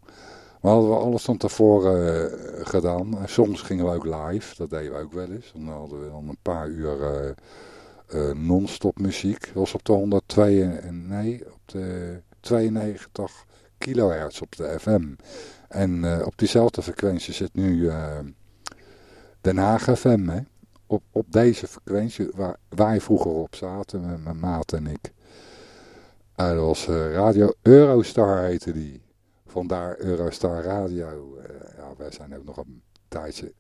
Maar hadden we alles van tevoren uh, gedaan. Soms gingen we ook live, dat deden we ook wel eens. Dan hadden we dan een paar uur uh, non-stop muziek. Dat was op de 102, en, nee, op de 92 kilohertz op de FM. En op diezelfde frequentie zit nu Den Haag FM. Op, op deze frequentie waar wij vroeger op zaten, met mijn maat en ik. Uh, dat was Radio Eurostar heette die. Vandaar Eurostar Radio. ja, wij zijn ook nog een tijdje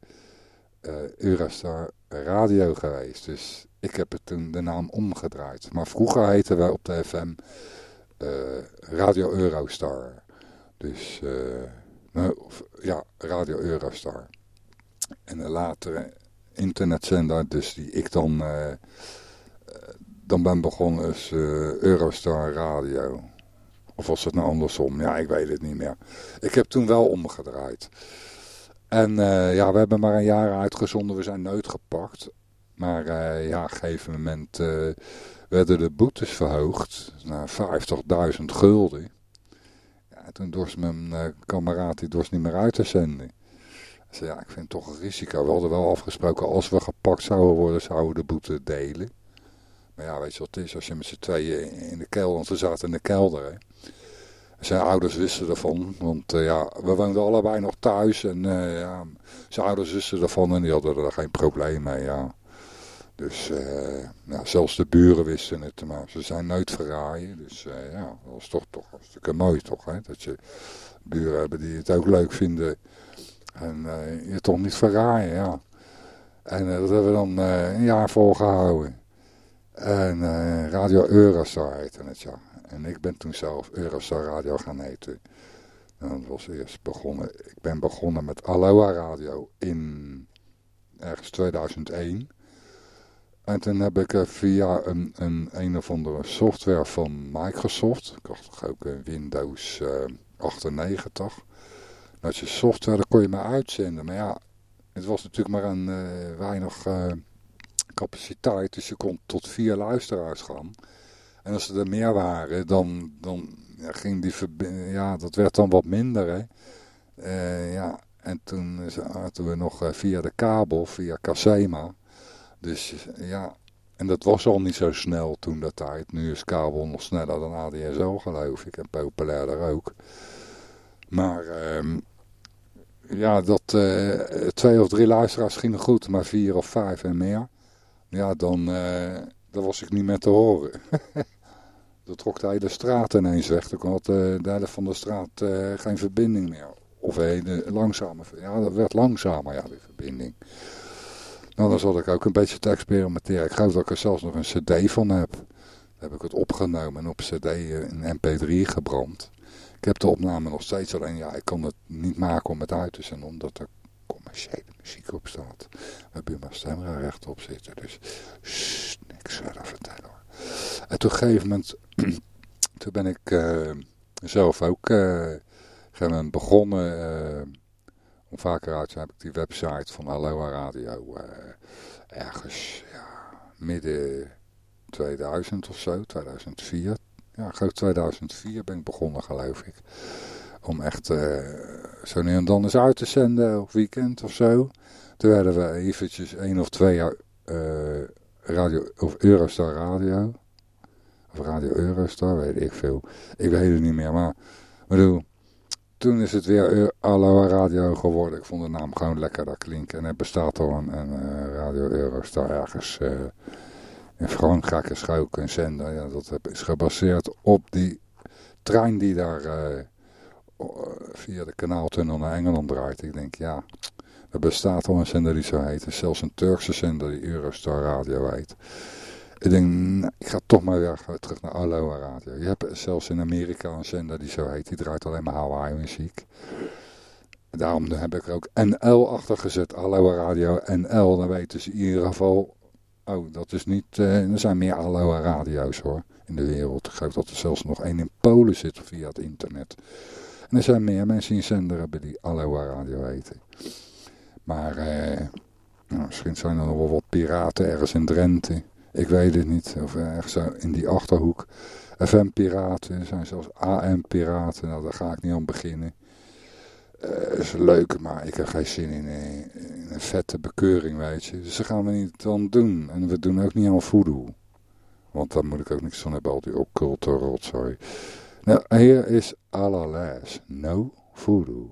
Eurostar Radio geweest. Dus ik heb het toen de naam omgedraaid. Maar vroeger heten wij op de FM Radio Eurostar. Dus... Uh, ja, Radio Eurostar. En een latere internetzender, dus die ik dan, dan ben begonnen, is Eurostar Radio. Of was het nou andersom? Ja, ik weet het niet meer. Ik heb toen wel omgedraaid. En ja, we hebben maar een jaar uitgezonden, we zijn nooit gepakt. Maar ja, op een gegeven moment werden de boetes verhoogd naar 50.000 gulden. En toen dorst mijn kameraad, die dorst niet meer uit te zenden. Zei, ja, ik vind het toch een risico. We hadden wel afgesproken, als we gepakt zouden worden, zouden we de boete delen. Maar ja, weet je wat het is, als je met z'n tweeën in de kelder, want we zaten in de kelder, hè. Zijn ouders wisten ervan, want uh, ja, we woonden allebei nog thuis en uh, ja, zijn ouders wisten ervan en die hadden er geen probleem mee, ja. Dus uh, ja, zelfs de buren wisten het, maar ze zijn nooit verraaien. Dus ja, dat was toch, toch hartstikke mooi toch, hè? dat je buren hebben die het ook leuk vinden en je toch niet verraaien, ja. En dat hebben we dan een jaar volgehouden. En Radio Eurostar heette het, ja. En ik ben toen zelf Eurostar Radio gaan heten. En dat was eerst begonnen, ik ben begonnen met Aloha Radio in ergens 2001. En toen heb ik via een, een, een of andere software van Microsoft, ik had ook een Windows uh, 98, dat je software, daar kon je maar uitzenden. Maar ja, het was natuurlijk maar een weinig capaciteit, dus je kon tot vier luisteraars gaan. En als er meer waren, dan, dan ging die verbinding, ja, dat werd dan wat minder, hè. Uh, ja, en toen zaten we nog via de kabel, via Casema. Dus ja, en dat was al niet zo snel toen dat tijd. Nu is kabel nog sneller dan ADSL geloof ik en populairder ook. Maar um, ja, dat uh, twee of drie luisteraars gingen goed, maar vier of vijf en meer. Ja, dan, uh, was ik niet meer te horen. [LAUGHS] dan trok de hele straat ineens weg. Dan had uh, de helft van de straat geen verbinding meer. Of hele langzame, ja, dat werd langzamer, ja, die verbinding. Nou, dan zat ik ook een beetje te experimenteren. Ik geloof dat ik er zelfs nog een cd van heb. Heb ik het opgenomen en op cd in mp3 gebrand. Ik heb de opname nog steeds, alleen ja, ik kan het niet maken om het uit te zenden, omdat er commerciële muziek op staat. Waar Buma Stemra rechtop zitten, dus sst, niks verder vertellen hoor. En toen een gegeven moment, [CLEARS THROAT] toen ben ik uh, zelf ook uh, begonnen... Uh, om vaker uit heb ik die website van Aloha Radio ergens midden 2000 of zo, 2004. Ja, geloof 2004 ben ik begonnen geloof ik. Om echt uh, zo nu en dan eens uit te zenden op weekend of zo. Toen werden we eventjes één of twee jaar uh, radio, of Eurostar Radio. Of Radio Eurostar, weet ik veel. Ik weet het niet meer, maar bedoel, toen is het weer Aloha Radio geworden. Ik vond de naam gewoon lekker dat klinken. En er bestaat al een, eh, Radio Eurostar ergens eh, in Frankrijk is ook een zender. Ja, dat is gebaseerd op die trein die daar eh, via de kanaaltunnel naar Engeland draait. Ik denk, ja, er bestaat al een zender die zo heet. Is zelfs een Turkse zender die Eurostar Radio heet. Ik denk, nou, ik ga toch maar weer terug naar Aloha Radio. Je hebt zelfs in Amerika een zender die zo heet. Die draait alleen maar Hawaii muziek. Daarom heb ik er ook NL achter gezet. Aloha Radio NL. Dan weten ze in ieder geval... Oh, dat is niet... eh, er zijn meer Aloha radio's hoor. In de wereld. Ik geloof dat er zelfs nog één in Polen zit via het internet. En er zijn meer mensen een zender hebben die Aloha Radio heten. Maar eh, nou, misschien zijn er nog wel wat piraten ergens in Drenthe. Ik weet het niet. Of ergens in die Achterhoek. FM-piraten. Er zijn zelfs AM-piraten. Nou, daar ga ik niet aan beginnen. Eh is leuk, maar ik heb geen zin in, eh, in een vette bekeuring, weet je. Dus dat gaan we niet dan doen. En we doen ook niet aan voodoo. Want daar moet ik ook niks van hebben, al die occulte rotzooi. Nou, hier is Alalas. No voodoo.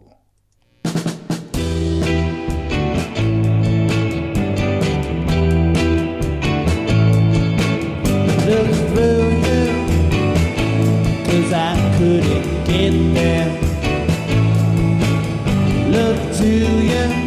look through you I couldn't get there Look to you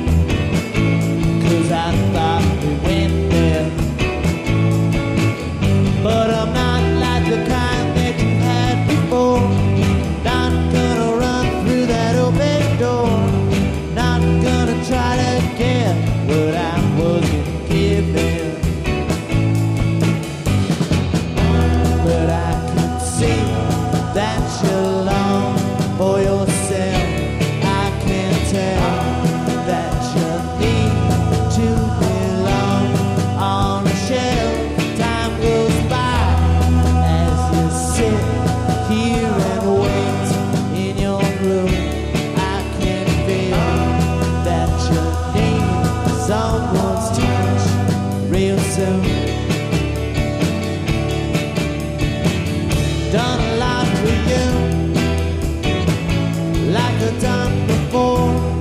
done a lot for you, like I've done before.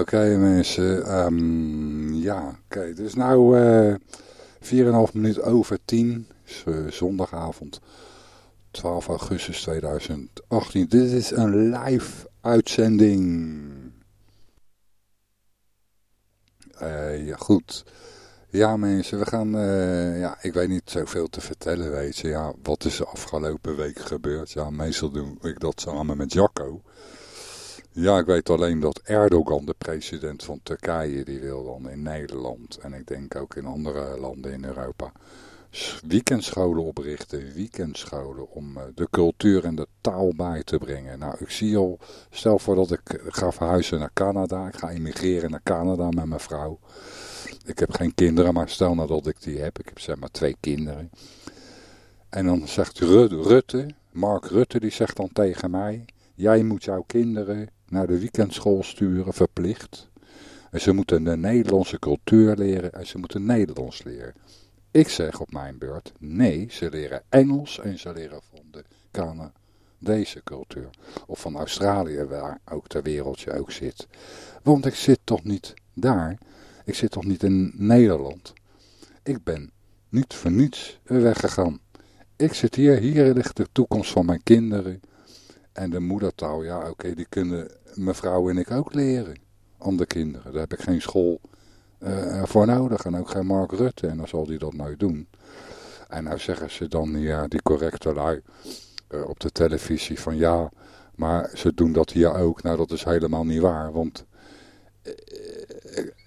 Oké mensen, ehm, ja, oké, het is nou eh 4,5 minuut over 10, is, eh, zondagavond, 12 augustus 2018. Dit is een live uitzending. Eh, ja, goed. Ja mensen, we gaan, ja, ik weet niet zoveel te vertellen, weet je. Ja, wat is de afgelopen week gebeurd? Ja, meestal doe ik dat samen met Jacco. Ja, ik weet alleen dat Erdogan, de president van Turkije, die wil dan in Nederland en ik denk ook in andere landen in Europa weekendscholen oprichten, weekendscholen om eh, de cultuur en de taal bij te brengen. Nou, ik zie al, stel voor dat ik ga verhuizen naar Canada, ik ga immigreren naar Canada met mijn vrouw. Ik heb geen kinderen, maar stel nou dat ik die heb. Ik heb zeg maar twee kinderen. En dan zegt Ru- Rutte, Mark Rutte, die zegt dan tegen mij... Jij moet jouw kinderen naar de weekendschool sturen, verplicht. En ze moeten de Nederlandse cultuur leren en ze moeten Nederlands leren. Ik zeg op mijn beurt, nee, ze leren Engels en ze leren van de Canadese cultuur. Of van Australië, waar ook ter wereldje ook zit. Want ik zit toch niet daar. Ik zit toch niet in Nederland. Ik ben niet voor niets weggegaan. Ik zit hier, hier ligt de toekomst van mijn kinderen. En de moedertaal, ja oké, die kunnen mevrouw en ik ook leren. Andere kinderen, daar heb ik geen school eh, voor nodig. En ook geen Mark Rutte, en dan zal die dat nou doen. En nou zeggen ze dan, ja, die correcte lui eh, op de televisie van ja, maar ze doen dat hier ook. Nou, dat is helemaal niet waar, want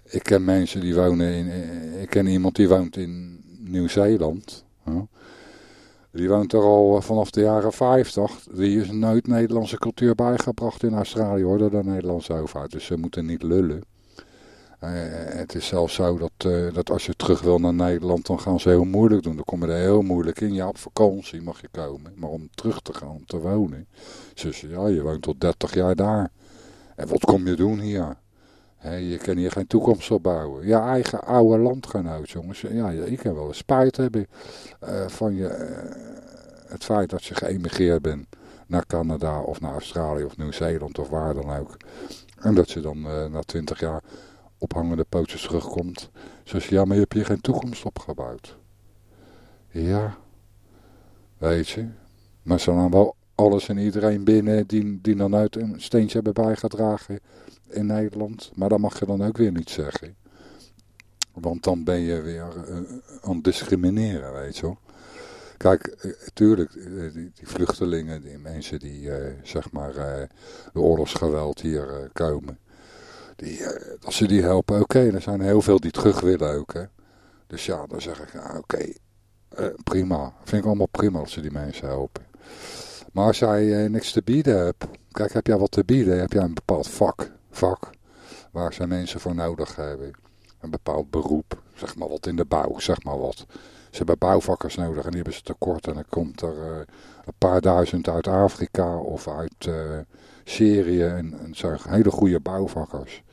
ik, ken mensen die wonen in, ik ken iemand die woont in Nieuw-Zeeland. Die woont er al eh, vanaf de jaren 50. Die is nooit Nederlandse cultuur bijgebracht in Australië hoor, door de Nederlandse overheid. Dus ze moeten niet lullen. Eh, het is zelfs zo dat, eh, dat als je terug wil naar Nederland, dan gaan ze heel moeilijk doen. Dan kom je er heel moeilijk in. Ja, op vakantie mag je komen. Maar om terug te gaan, om te wonen. Ze zeggen, ja, je woont tot 30 jaar daar. En wat kom je doen hier? Je kan hier geen toekomst opbouwen. Je eigen oude landgenoot, jongens. Ja, ik kan wel eens spijt hebben eh, van je, eh, het feit dat je geëmigreerd bent naar Canada of naar Australië of Nieuw-Zeeland of waar dan ook. En dat je dan eh, na twintig jaar op hangende pootjes terugkomt. Zoals, ja, maar je hebt hier geen toekomst opgebouwd. Ja, weet je. Maar ze dan wel alles en iedereen binnen die, die dan uit een steentje hebben bijgedragen in Nederland. Maar dat mag je dan ook weer niet zeggen. Want dan ben je weer eh, aan het discrimineren, weet je wel. Kijk, eh, tuurlijk, eh, die, vluchtelingen, die mensen die, eh, zeg maar, eh, de oorlogsgeweld hier eh, komen. Die, eh, als ze die helpen, oké, er zijn heel veel die terug willen ook, hè. Dus ja, dan zeg ik, oké, eh, prima. Vind ik allemaal prima als ze die mensen helpen. Maar als jij eh, niks te bieden hebt, kijk, heb jij wat te bieden, heb jij een bepaald vak, vak, waar ze mensen voor nodig hebben. Een bepaald beroep, zeg maar wat in de bouw, zeg maar wat. Ze hebben bouwvakkers nodig en die hebben ze tekort. En dan komt er eh, een paar duizend uit Afrika of uit eh, Syrië en, en zijn hele goede bouwvakkers.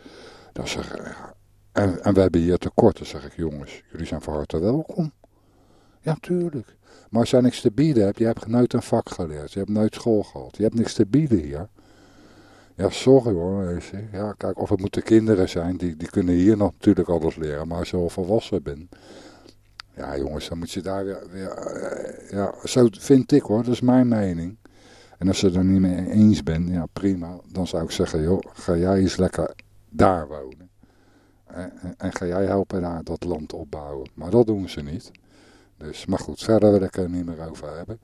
Dan zeg ja, en, en we hebben hier tekort. Dan zeg ik, jongens, jullie zijn van harte welkom. Ja, tuurlijk. Maar als jij niks te bieden hebt, je hebt nooit een vak geleerd, je hebt nooit school gehad, je hebt niks te bieden hier. Ja, sorry hoor. Ja, kijk, of het moeten kinderen zijn, die, die kunnen hier natuurlijk alles leren. Maar als je al volwassen bent, ja jongens, dan moet je daar weer, weer eh, ja, zo vind ik hoor, dat is mijn mening. En als het er niet mee eens bent, ja prima, dan zou ik zeggen, joh, ga jij eens lekker daar wonen. En, en, en ga jij helpen daar dat land opbouwen. Maar dat doen ze niet. Dus, maar goed, verder wil ik er niet meer over hebben.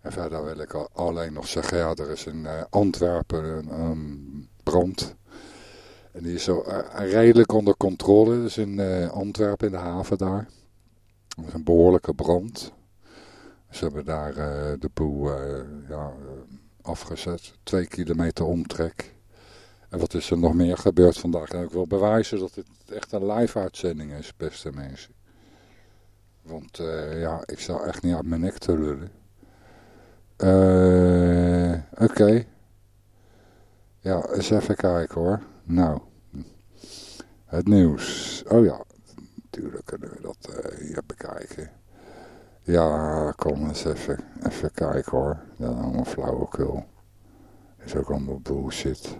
En verder wil ik al- alleen nog zeggen, ja, er is in eh, Antwerpen een, brand. En die is zo eh, redelijk onder controle. Dus in eh, Antwerpen, in de haven daar. Er is een behoorlijke brand. Ze hebben daar de boel ja, afgezet. Twee kilometer omtrek. En wat is er nog meer gebeurd vandaag? En ik wil bewijzen dat dit echt een live uitzending is, beste mensen. Want ja, ik sta echt niet uit mijn nek te lullen. Eh, Oké. Ja, eens even kijken hoor. Nou. Het nieuws. Oh ja, natuurlijk kunnen we dat eh, hier bekijken. Ja, kom eens even, even kijken hoor. Dat is allemaal flauwekul. Is ook allemaal bullshit.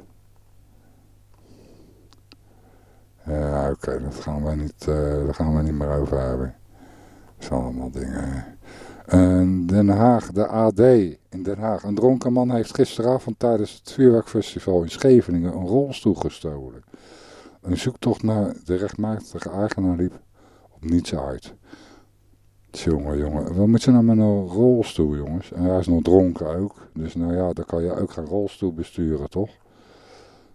Ja, oké, dat gaan we niet, eh daar gaan we niet meer over hebben. Dat zijn allemaal dingen. En Den Haag, de AD in Den Haag. Een dronken man heeft gisteravond tijdens het vuurwerkfestival in Scheveningen een rolstoel gestolen. Een zoektocht naar de rechtmatige eigenaar liep op niets uit. Jongen, jongen, wat moet je nou met een rolstoel, jongens? En hij is nog dronken ook. Dus nou ja, dan kan je ook geen rolstoel besturen, toch?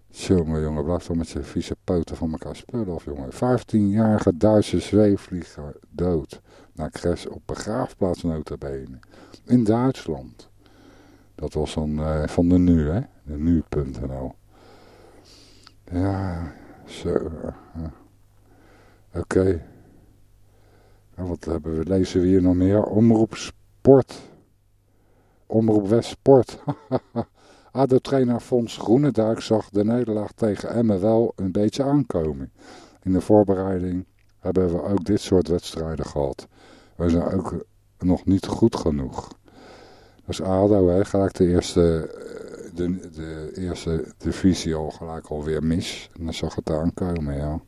Jongen, jongen, blijf toch met je vieze poten van elkaar spullen af, jongen. 15-jarige Duitse zweefvlieger dood. Na crash op begraafplaats notabene. In Duitsland. Dat was dan eh, van de nu, hè? De nu.nl. Ja, zo. ja. Oké. En wat hebben we, lezen we hier nog meer? Omroep Sport. Omroep West Sport. [LAUGHS] ADO-trainer Fons Groenendijk zag de nederlaag tegen Emmen wel een beetje aankomen. In de voorbereiding hebben we ook dit soort wedstrijden gehad. We zijn ook nog niet goed genoeg. Dus ADO, hè, gelijk de eerste, eh, de, de eerste divisie al gelijk alweer mis. En dan zag het aankomen, ja.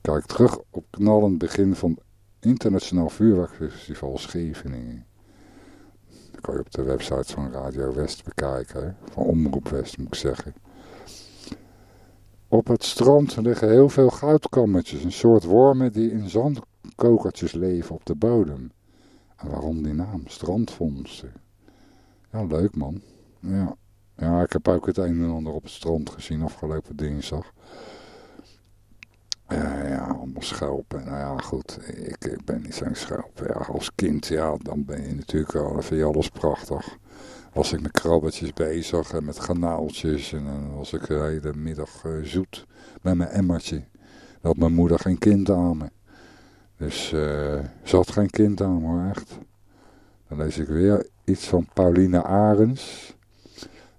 Kijk terug op knallend begin van Internationaal Vuurwerkfestival Scheveningen. Dat kan je op de website van Radio West bekijken. Van Omroep West moet ik zeggen. Op het strand liggen heel veel goudkammetjes. Een soort wormen die in zandkokertjes leven op de bodem. En waarom die naam? Strandvondsten. Ja, leuk man. Ja. ja, ik heb ook het een en ander op het strand gezien afgelopen dinsdag. Ja, ja, allemaal schelpen. Nou ja, goed, ik, ik ben niet zo'n schelpen. Ja, als kind, ja, dan ben je natuurlijk al, vind alles prachtig. Was ik met krabbetjes bezig en met garnaaltjes en dan was ik de hele middag eh, zoet met mijn emmertje. Had mijn moeder geen kind aan me. Dus eh ze had geen kind aan me, hoor, echt. Dan lees ik weer iets van Pauline Arens.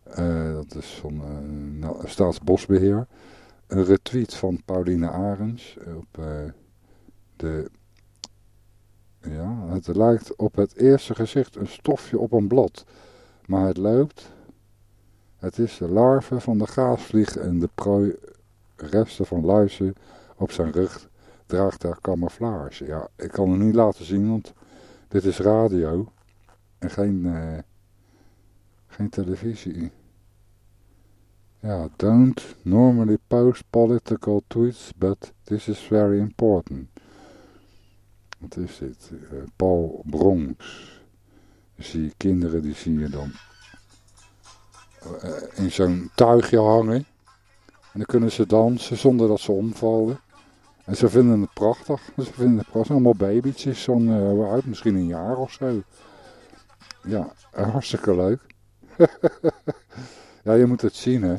Eh, dat is van nou, Staatsbosbeheer een retweet van Pauline Arens op de... Ja, het lijkt op het eerste gezicht een stofje op een blad. Maar het loopt... Het is de larve van de gaasvlieg en de prooi resten van luizen op zijn rug draagt daar camouflage. Ja, ik kan het niet laten zien, want dit is radio en geen, eh, geen televisie. Ja, don't normally post political tweets, but this is very important. Wat is dit? Eh, Paul Bronx. Zie je kinderen, die zie je dan eh, in zo'n tuigje hangen. En dan kunnen ze dansen zonder dat ze omvallen. En ze vinden het prachtig. Ze vinden het prachtig. Allemaal babytjes, zo'n eh, hoe oud, misschien een jaar of zo. Ja, eh, hartstikke leuk. [LAUGHS] ja, je moet het zien, hè.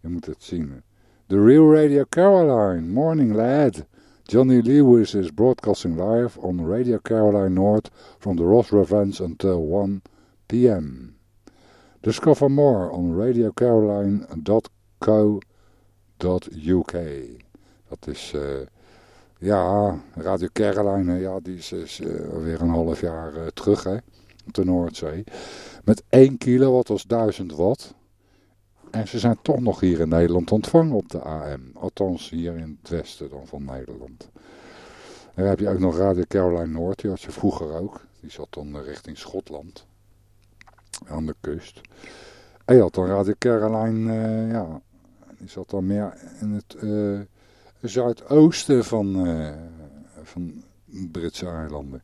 Je moet het zien. hè. The Real Radio Caroline, morning lad. Johnny Lewis is broadcasting live on Radio Caroline North from the Ross Revenge until 1 p.m. Discover more on radiocaroline.co.uk. Dat is, eh, ja, Radio Caroline, ja, die is, is eh, alweer een half jaar eh, terug, hè, op de Noordzee. Met 1 kilowatt als 1000 watt. En ze zijn toch nog hier in Nederland ontvangen op de AM. Althans hier in het westen dan van Nederland. En dan heb je ook nog Radio Caroline Noord, die had je vroeger ook. Die zat dan richting Schotland. Aan de kust. En had dan Radio Caroline, eh, ja, die zat dan meer in het eh, zuidoosten van, eh, van Britse eilanden.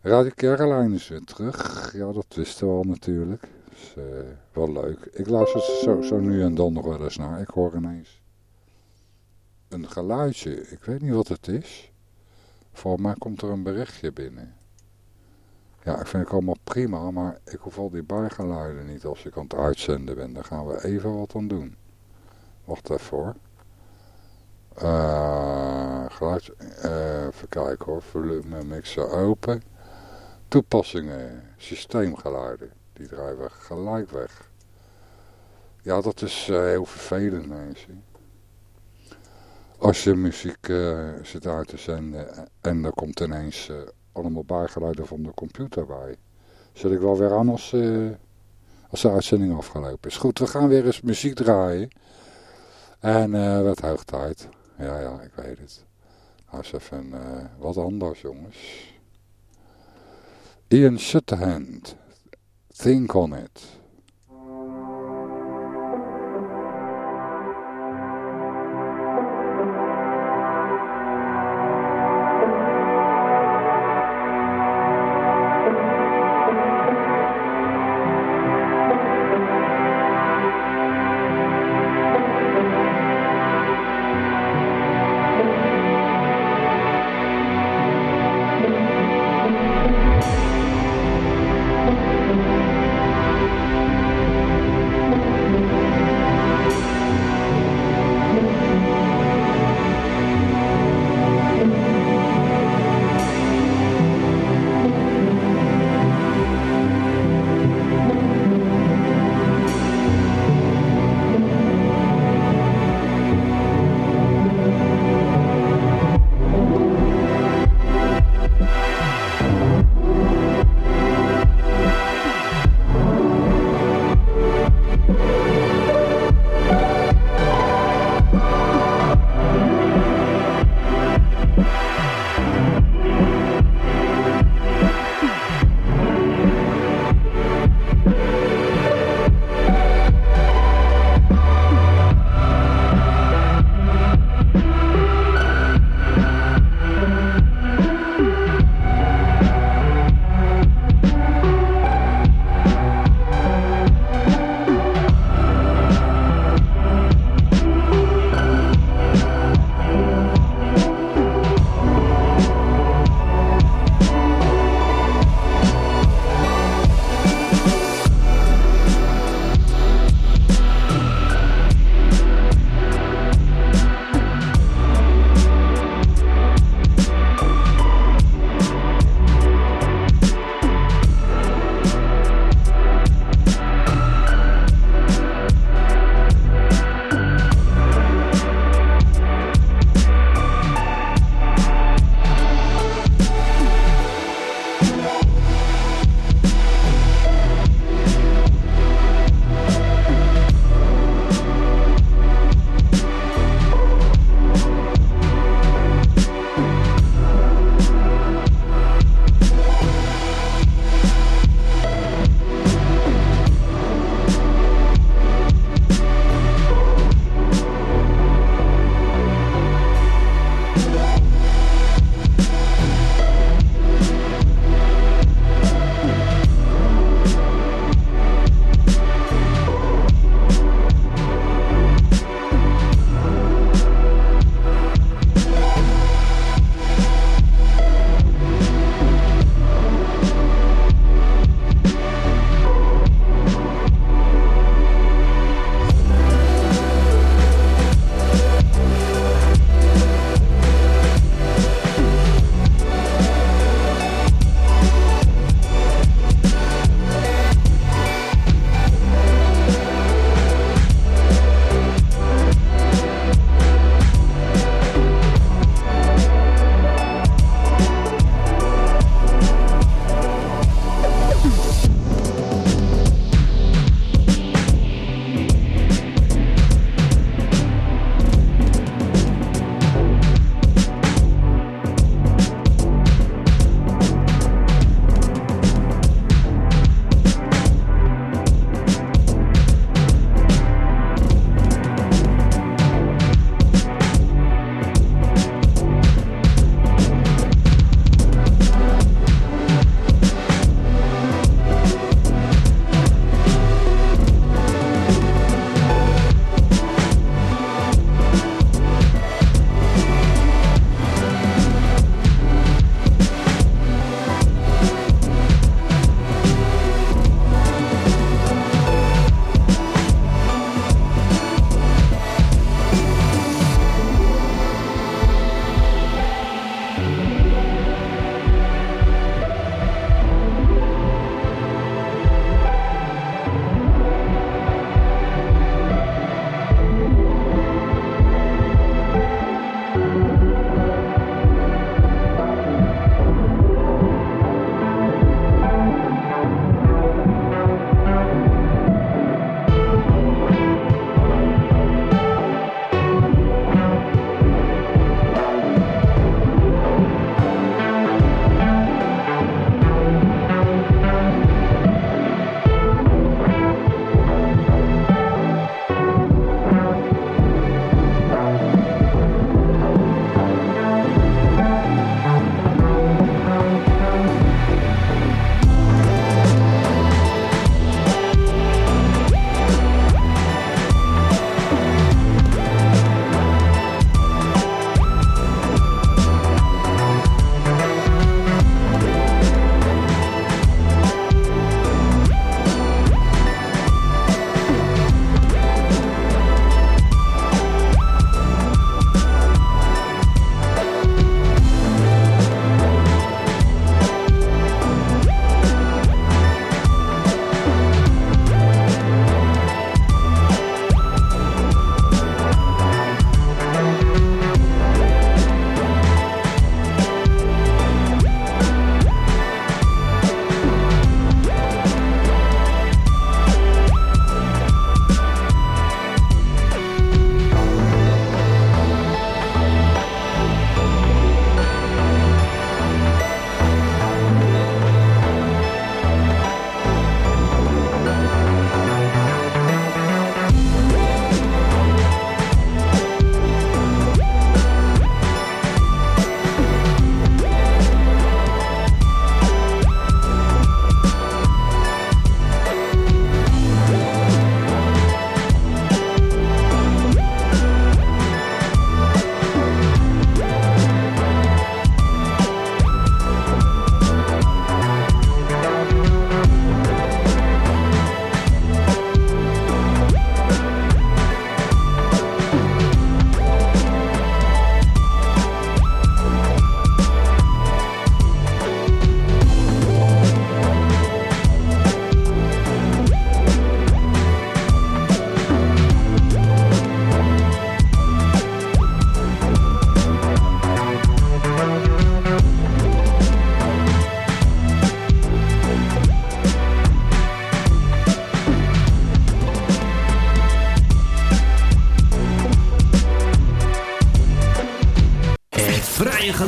Radio Caroline is weer terug. Ja, dat wisten we al natuurlijk. Eh, wel leuk. Ik luister zo, zo nu en dan nog wel eens naar. Ik hoor ineens een geluidje. Ik weet niet wat het is. Voor mij komt er een berichtje binnen. Ja, ik vind het allemaal prima, maar ik hoef al die bijgeluiden niet als ik aan het uitzenden ben. Daar gaan we even wat aan doen. Wacht even hoor. Eh geluid, eh, even kijken hoor. Volume mixer open. Toepassingen, systeemgeluiden. Die draaien we gelijk weg. Ja, dat is eh, heel vervelend mensen. Als je muziek eh, zit uit te zenden en er komt ineens eh, allemaal bijgeluiden van de computer bij. Zet ik wel weer aan als, als de uitzending afgelopen is. Goed, we gaan weer eens muziek draaien. En eh wat hoog tijd. Ja, ja, ik weet het. Nou is even wat anders, jongens. Ian Sutherland. Think on it.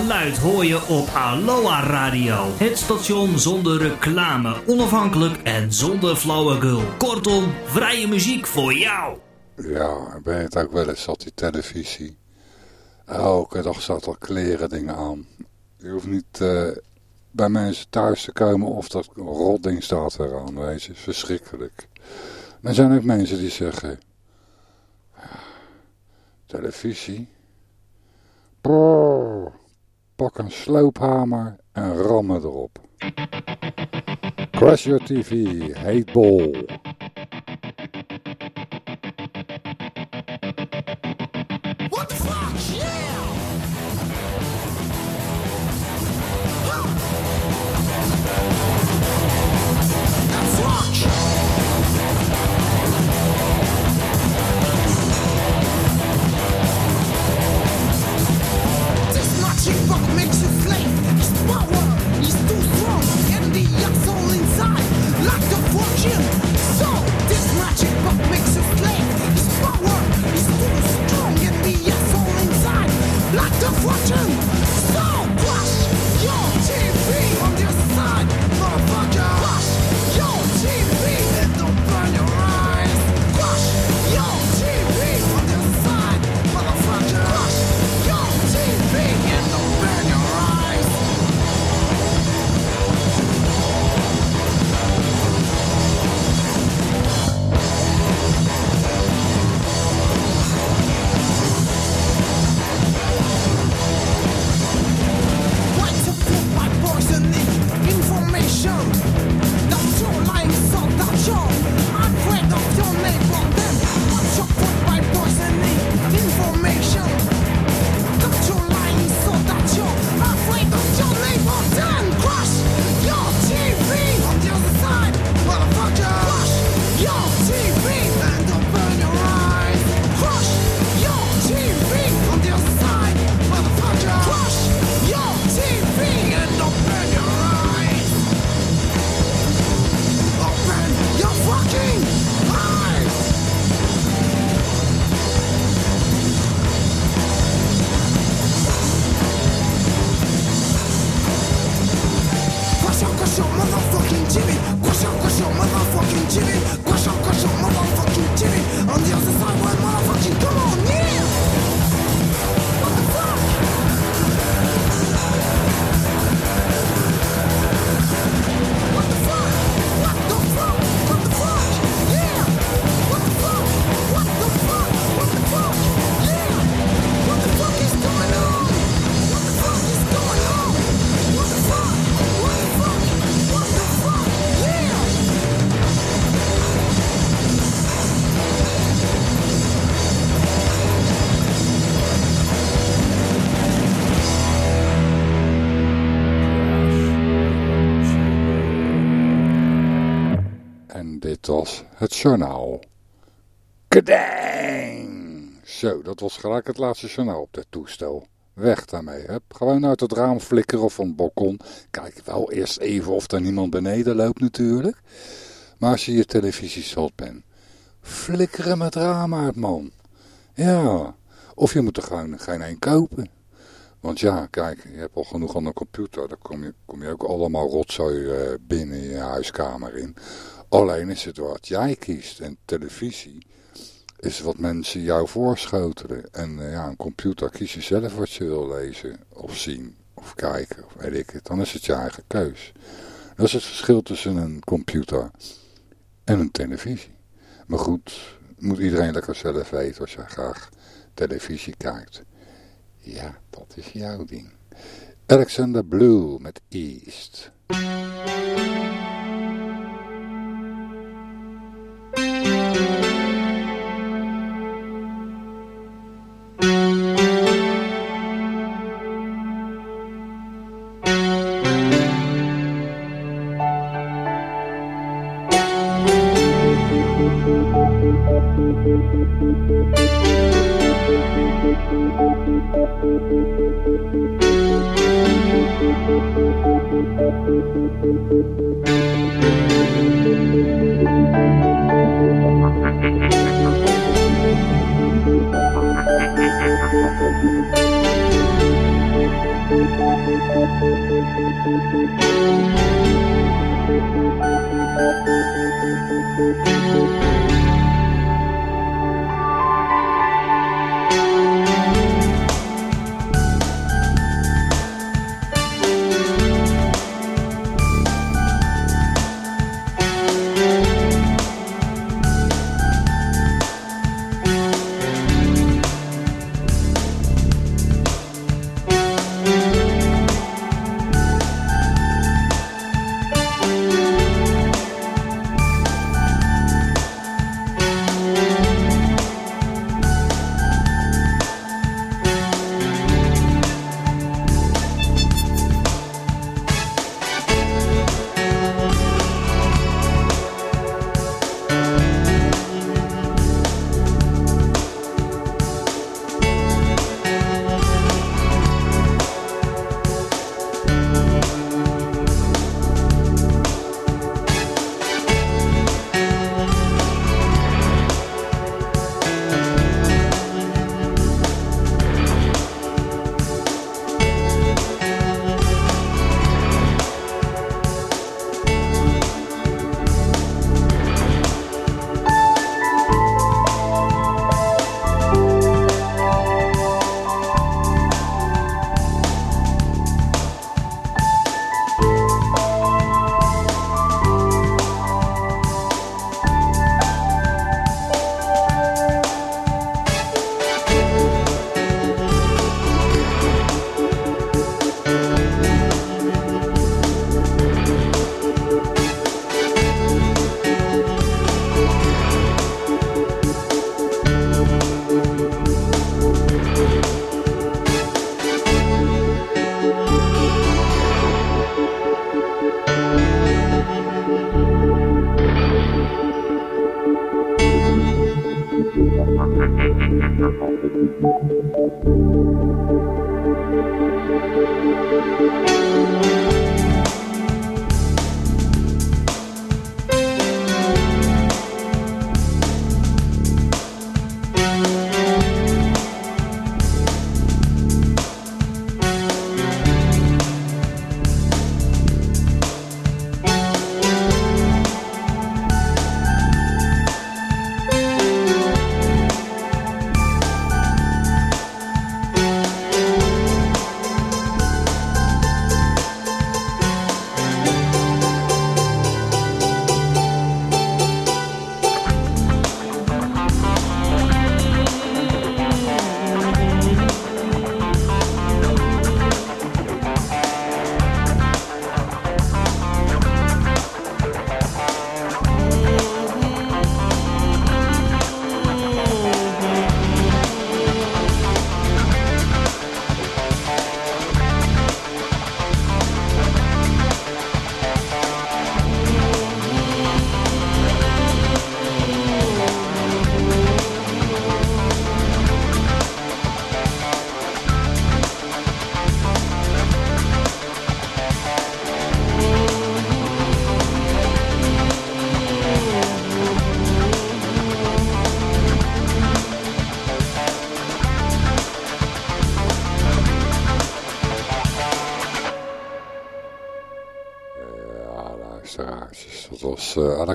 Geluid hoor je op Aloha Radio. Het station zonder reclame, onafhankelijk en zonder flauwekul. Kortom, vrije muziek voor jou. Ja, ben je het ook wel eens zat die televisie. Elke dag zat er kleren dingen aan. Je hoeft niet eh, bij mensen thuis te komen of dat rotding staat eraan, weet je. Verschrikkelijk. Er zijn ook mensen die zeggen... "Ja, Televisie? Brrr, pak een sloophamer en ram erop. Crash your TV, ball. Journaal. Kedang! Zo, dat was gelijk het laatste journaal op dit toestel. Weg daarmee. Hup. Gewoon uit het raam flikkeren of van het balkon. Kijk wel eerst even of er niemand beneden loopt natuurlijk. Maar als je je televisie zat bent, flikker hem het raam uit man. Ja, of je moet er gewoon geen een kopen. Want ja, kijk, je hebt al genoeg aan de computer. Daar kom je, kom je ook allemaal rotzooi eh, binnen je huiskamer in. Alleen is het wat jij kiest. En televisie is wat mensen jou voorschotelen. En eh, ja, een computer kies je zelf wat je wil lezen of zien of kijken of weet ik. Dan is het je eigen keus. Dat is het verschil tussen een computer en een televisie. Maar goed, moet iedereen lekker zelf weten als je graag televisie kijkt. Ja, dat is jouw ding. Alexander Blue met East.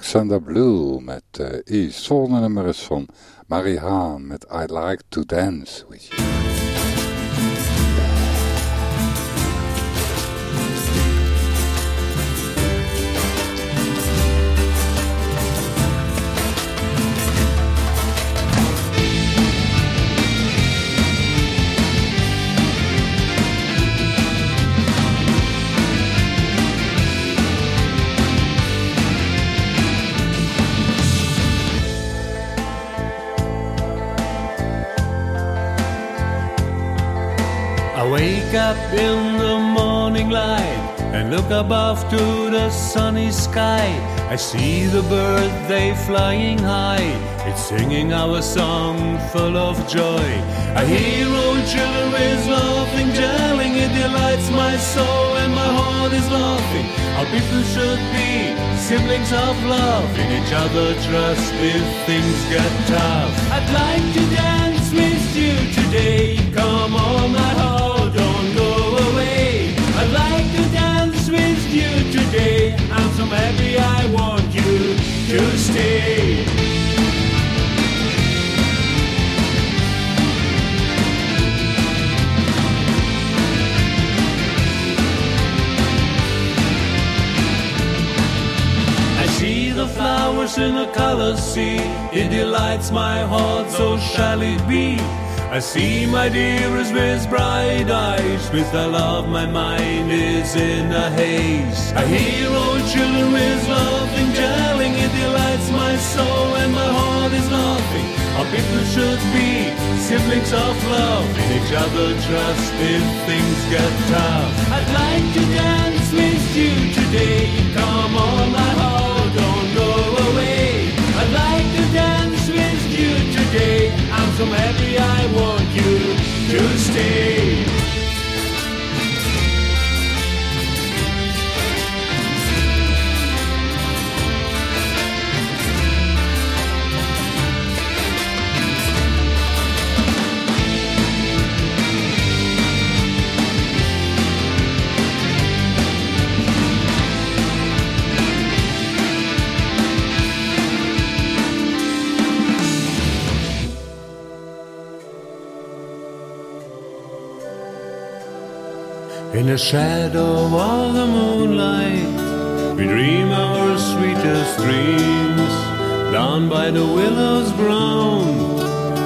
Alexander Blue met eh E. Volgende is van Marie Haan met I Like to Dance With You. In the morning light and look above to the sunny sky. I see the bird, they flying high. It's singing our song full of joy. I hear old children with laughing, telling it delights my soul and my heart is laughing. How people should be siblings of love in each other, trust if things get tough. I'd like to dance in a color sea. It delights my heart, so shall it be. I see my dearest with bright eyes. With thy love, my mind is in a haze. I hear old children with laughing, gelling. It delights my soul, and my heart is laughing. How people should be siblings of love, in each other trust if things get tough. I'd like to dance with you today. Come on, my heart, today. I'm so happy I want you to stay. In the shadow of the moonlight, we dream our sweetest dreams. Down by the willows brown,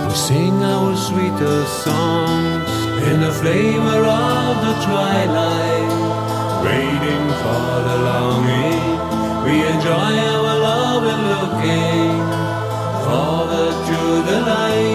we sing our sweetest songs. In the flavor of the twilight, waiting for the longing, we enjoy our love and looking forward to the light,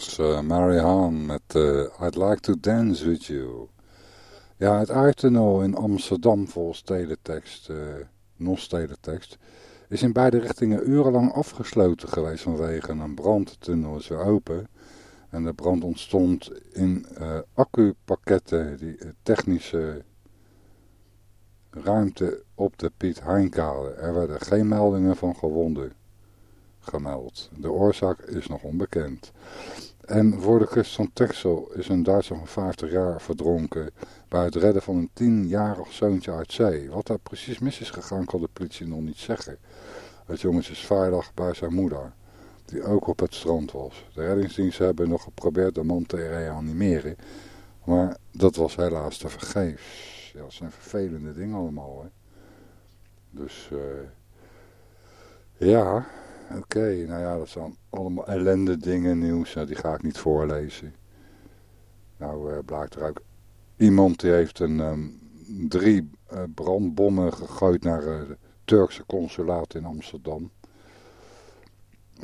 was eh, Mary Haan met eh, I'd Like to Dance With You. Ja, het Aartunnel in Amsterdam volgens teletext, eh NOS teletext, is in beide richtingen urenlang afgesloten geweest vanwege een brand. Is weer open en de brand ontstond in eh accupakketten, die eh, technische ruimte op de Piet Heinkade. Er werden geen meldingen van gewonden gemeld. De oorzaak is nog onbekend. En voor de kust van Texel is een Duitser van 50 jaar verdronken bij het redden van een tienjarig zoontje uit zee. Wat daar precies mis is gegaan kan de politie nog niet zeggen. Het jongetje is veilig bij zijn moeder, die ook op het strand was. De reddingsdiensten hebben nog geprobeerd de man te reanimeren, maar dat was helaas te vergeefs. Ja, dat zijn vervelende dingen allemaal. Hè. Dus eh, ja, oké, nou ja, dat zijn allemaal ellende dingen, nieuws, nou, die ga ik niet voorlezen. Nou eh, blijkt er ook iemand die heeft een, ehm, drie eh, brandbommen gegooid naar eh, het Turkse consulaat in Amsterdam.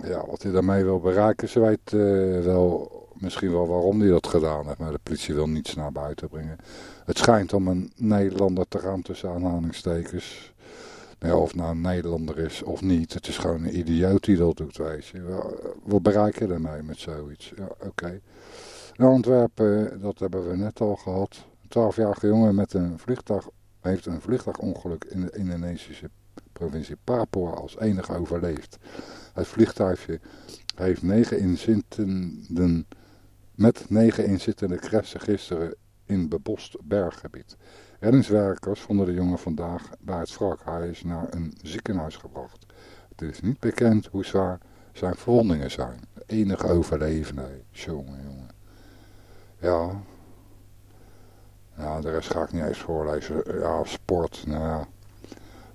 Ja, wat hij daarmee wil bereiken, ze weet eh, wel misschien wel waarom hij dat gedaan heeft, maar de politie wil niets naar buiten brengen. Het schijnt om een Nederlander te gaan tussen aanhalingstekens. Nou ja, of nou een Nederlander is of niet, het is gewoon een idioot die dat doet, weet je. Wel, Wat bereik je daarmee met zoiets? Ja, oké. Antwerpen, dat hebben we net al gehad. Een 12-jarige jongen met een vliegtuig heeft een vliegtuigongeluk in de Indonesische provincie Papua als enige overleefd. Het vliegtuigje heeft negen inzittenden, met negen inzittenden crashen gisteren in bebost berggebied. Reddingswerkers vonden de jongen vandaag bij het wrak. Hij is naar een ziekenhuis gebracht. Het is niet bekend hoe zwaar zijn verwondingen zijn. De enige overlevende. Jongen, jongen. Ja. Ja, de rest ga ik niet eens voorlezen. Ja, sport. Nou ja.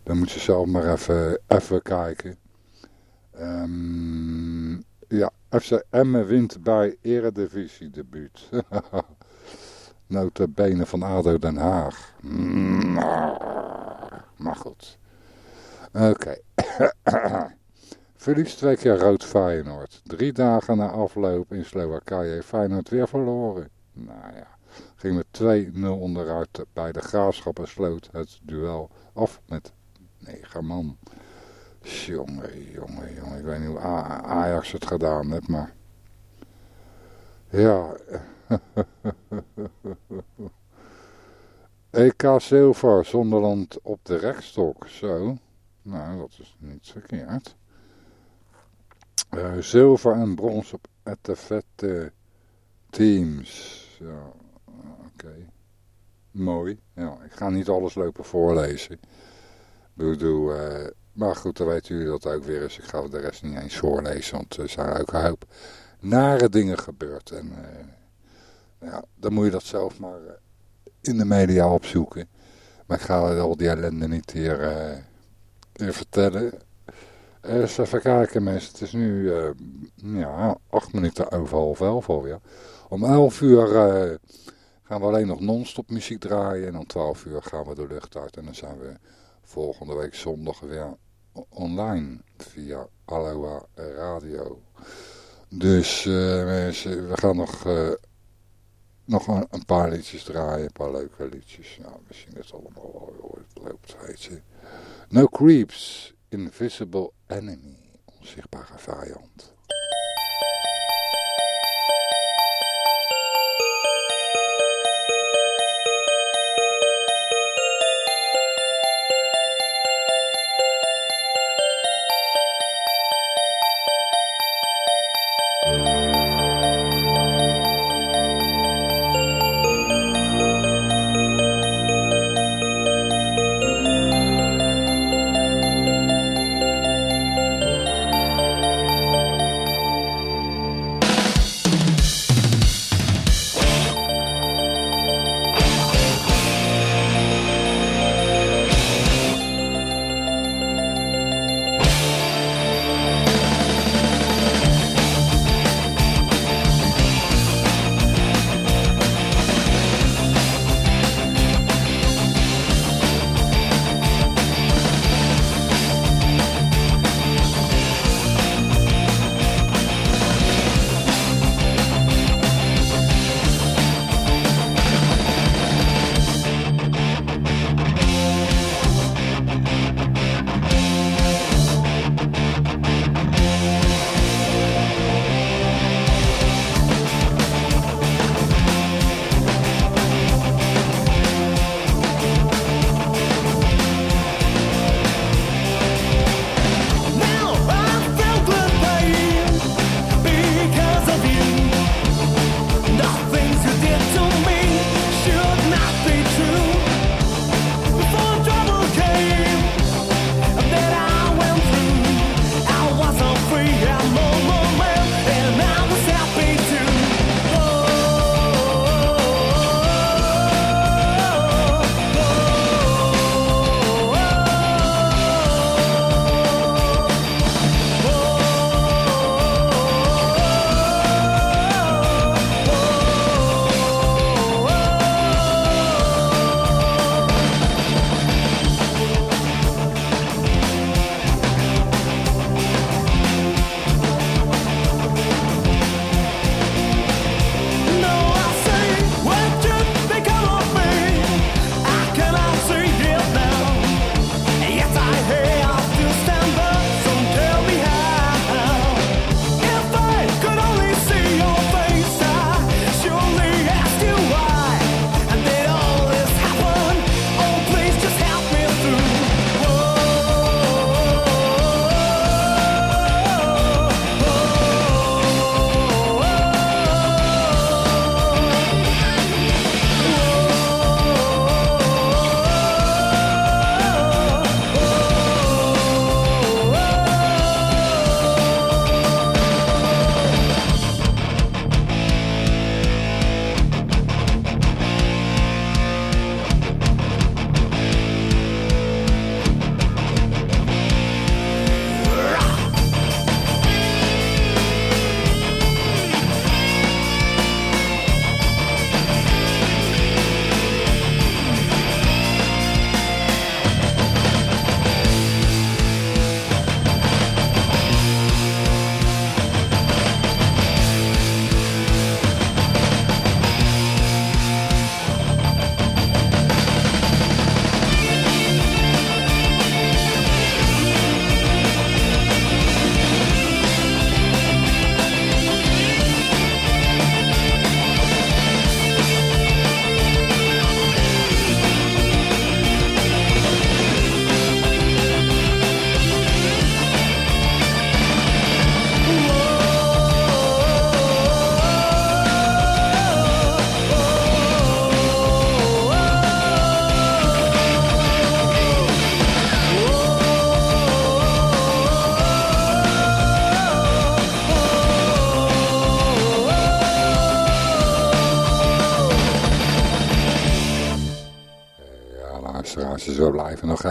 Dan moet je zelf maar even, even kijken. Ehm, ja, FC Emmen wint bij Eredivisie debuut. [LAUGHS] Notabene van ADO Den Haag. Maar goed. Oké. [COUGHS] Verlies twee keer rood Feyenoord. Drie dagen na afloop in Slowakije Feyenoord weer verloren. Nou ja, ging met 2-0 onderuit bij de Graafschap en sloot het duel af met 9 man. Jongen, jongen, jongen. Ik weet niet hoe Ajax het gedaan heeft, maar... Ja. [LAUGHS] [LAUGHS] EK Zilver, Zonderland op de rekstok. Zo. Nou, dat is niet verkeerd. Eh, zilver en brons op etafette teams. Ja, oké. Mooi. Ja, ik ga niet alles lopen voorlezen. Bedoel, eh, maar goed, dan weten jullie dat ook weer eens. Ik ga de rest niet eens voorlezen, want er zijn ook een hoop nare dingen gebeurd. En eh, ja, dan moet je dat zelf maar eh, in de media opzoeken. Maar ik ga al die ellende niet hier, eh, vertellen. Eens even kijken mensen, het is nu eh, ja, acht minuten over half elf alweer. Om elf uur eh, gaan we alleen nog non-stop muziek draaien en om twaalf uur gaan we de lucht uit. En dan zijn we volgende week zondag weer online via Aloha Radio. Dus eh, mensen, we gaan nog, eh, nog een, paar liedjes draaien, een paar leuke liedjes. Nou, we zien het allemaal wel het loopt, weet je. No Creeps, Invisible Enemy, onzichtbare vijand.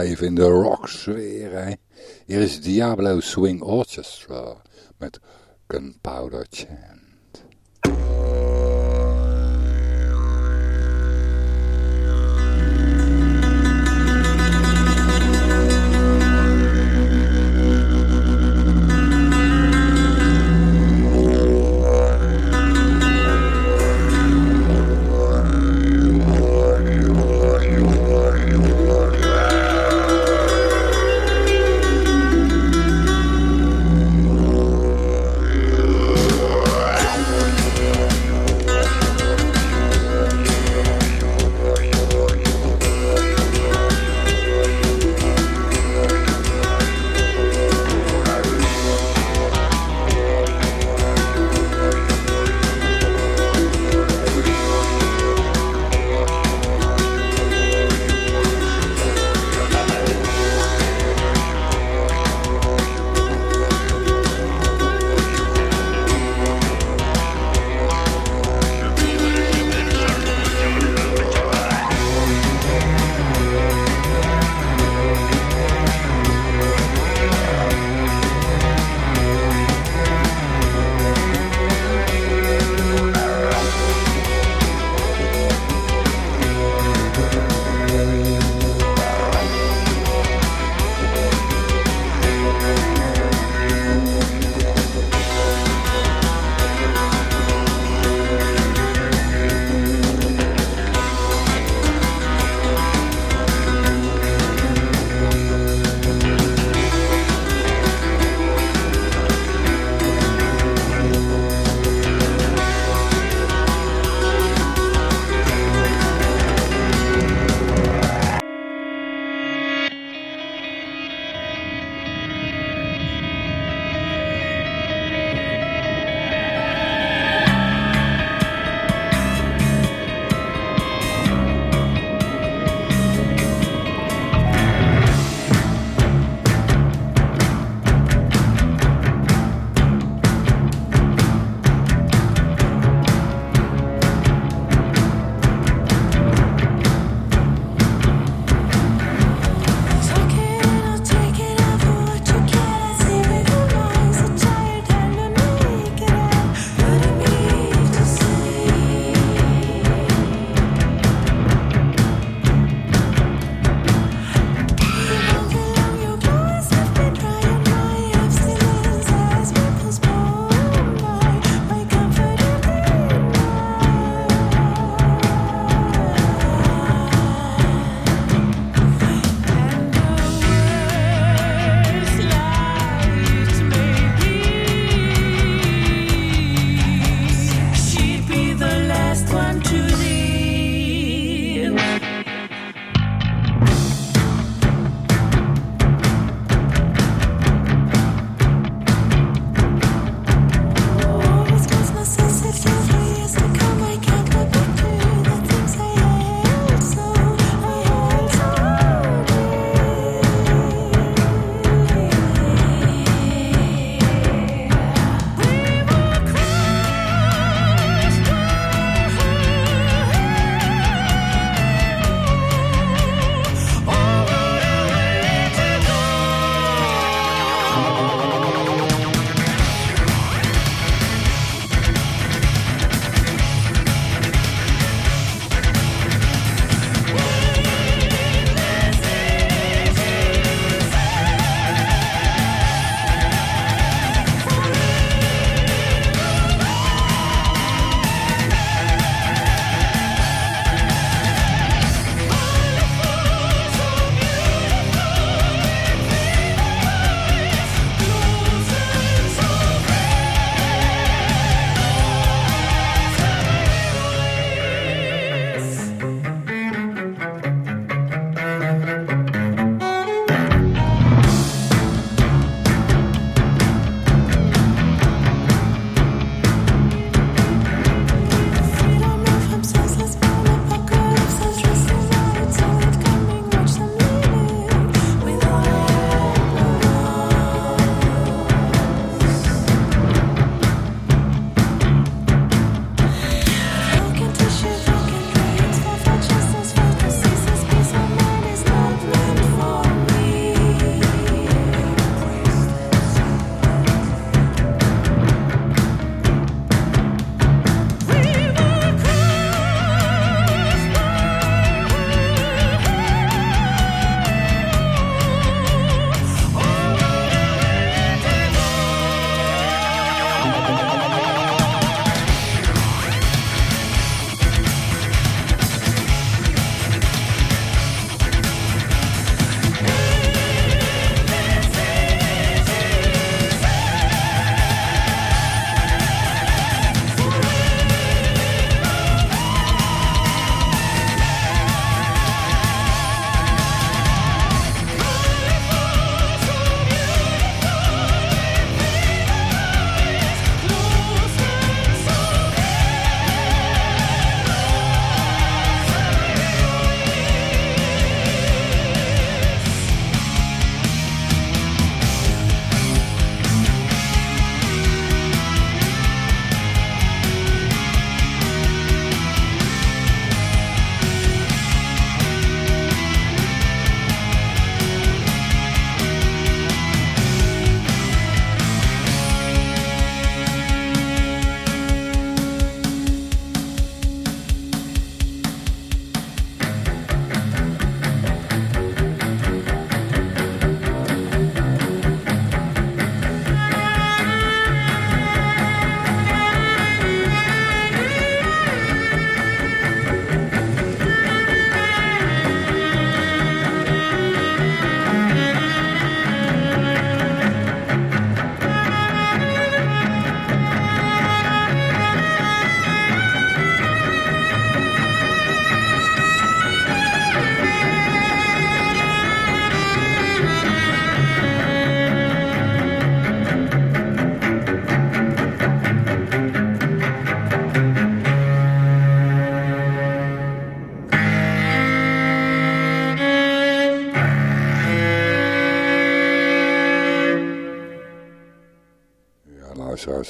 Even in de rocks weer. Hè. Hier is Diablo Swing Orchestra met Gunpowder Chant.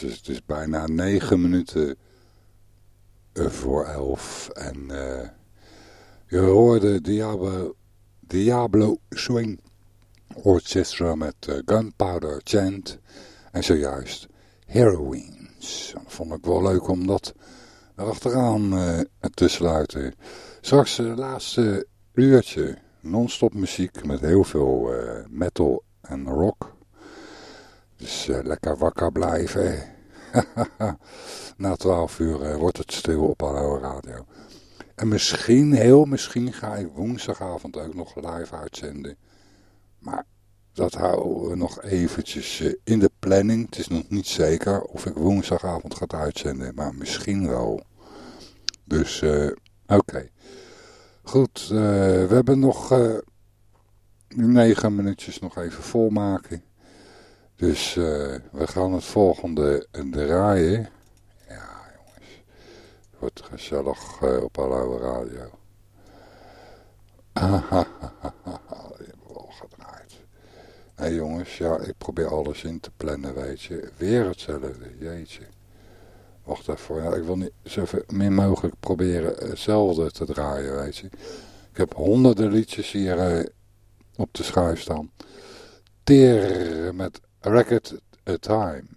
Dus het is bijna negen minuten eh, voor elf. En eh, je hoorde Diablo, Diablo Swing Orchestra met eh, Gunpowder Chant. En zojuist Heroines. Dat vond ik wel leuk om dat erachteraan te sluiten. Straks het laatste uurtje non-stop muziek met heel veel metal en rock. Dus eh, lekker wakker blijven. [LAUGHS] Na twaalf uur eh, wordt het stil op Hallo Radio. En misschien, heel misschien, ga ik woensdagavond ook nog live uitzenden. Maar dat houden we nog eventjes eh, in de planning. Het is nog niet zeker of ik woensdagavond ga uitzenden, maar misschien wel. Dus, oké. Goed, we hebben nog negen minuutjes nog even volmaken. Dus eh, we gaan het volgende draaien. Ja, jongens. Het wordt gezellig eh, op Hallo Radio. Die hebben we al gedraaid. Nee jongens, ja, ik probeer alles in te plannen, weet je. Weer hetzelfde, jeetje. Wacht even, ja, ik wil niet zoveel min mogelijk proberen hetzelfde te draaien, weet je. Ik heb honderden liedjes hier eh, op de schuif staan. Teer met A record a Time.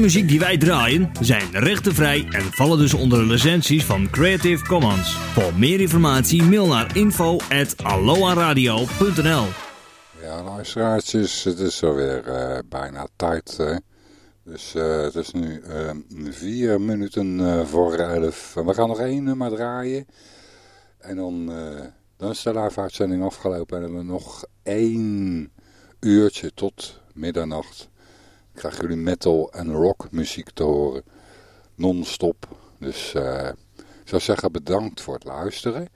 Muziek die wij draaien zijn rechtenvrij en vallen dus onder de licenties van Creative Commons. Voor meer informatie mail naar info@aloaradio.nl. Ja, luisteraartjes, het is alweer eh bijna tijd. Dus eh, het is nu eh, vier minuten eh, voor elf. We gaan nog één nummer draaien. En dan, dan is de live uitzending afgelopen. En hebben we nog één uurtje tot middernacht. Krijgen jullie metal en rock muziek te horen. Non-stop. Dus eh, ik zou zeggen bedankt voor het luisteren.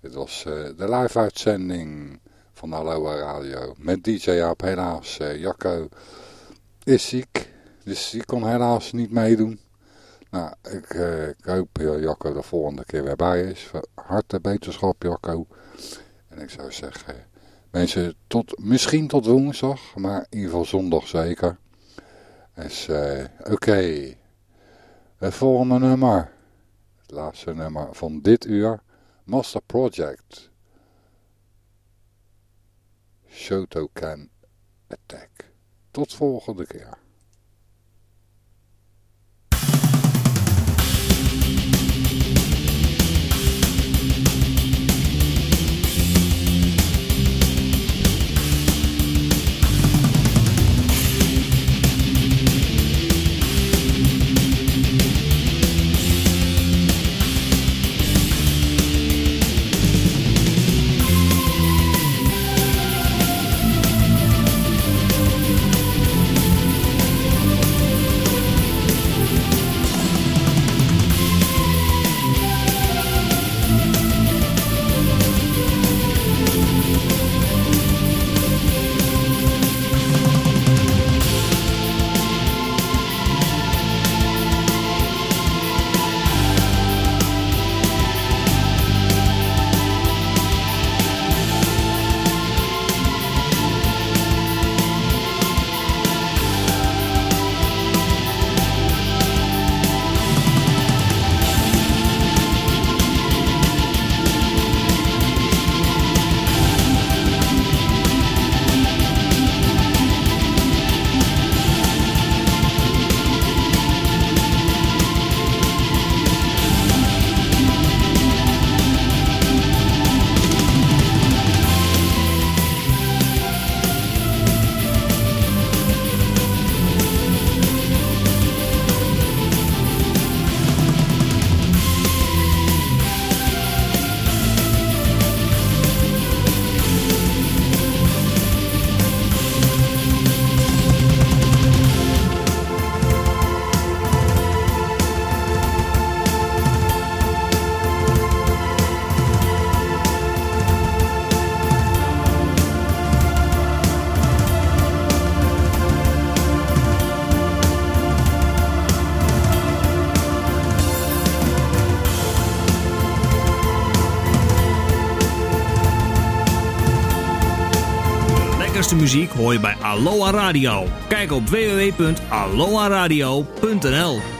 Dit was eh, de live uitzending van Aloha Radio. Met DJ Jaap helaas. eh, Jacco is ziek. Dus die kon helaas niet meedoen. Nou, ik, ik hoop Jacco de volgende keer weer bij is. Harte beterschap Jacco. En ik zou zeggen, mensen, tot, misschien tot woensdag. Maar in ieder geval zondag zeker. Dus, eh, oké. Het volgende nummer. Het laatste nummer van dit uur. Master Project. Shotokan Attack. Tot volgende keer. Muziek hoor je bij Aloha Radio. Kijk op www.aloha radio.nl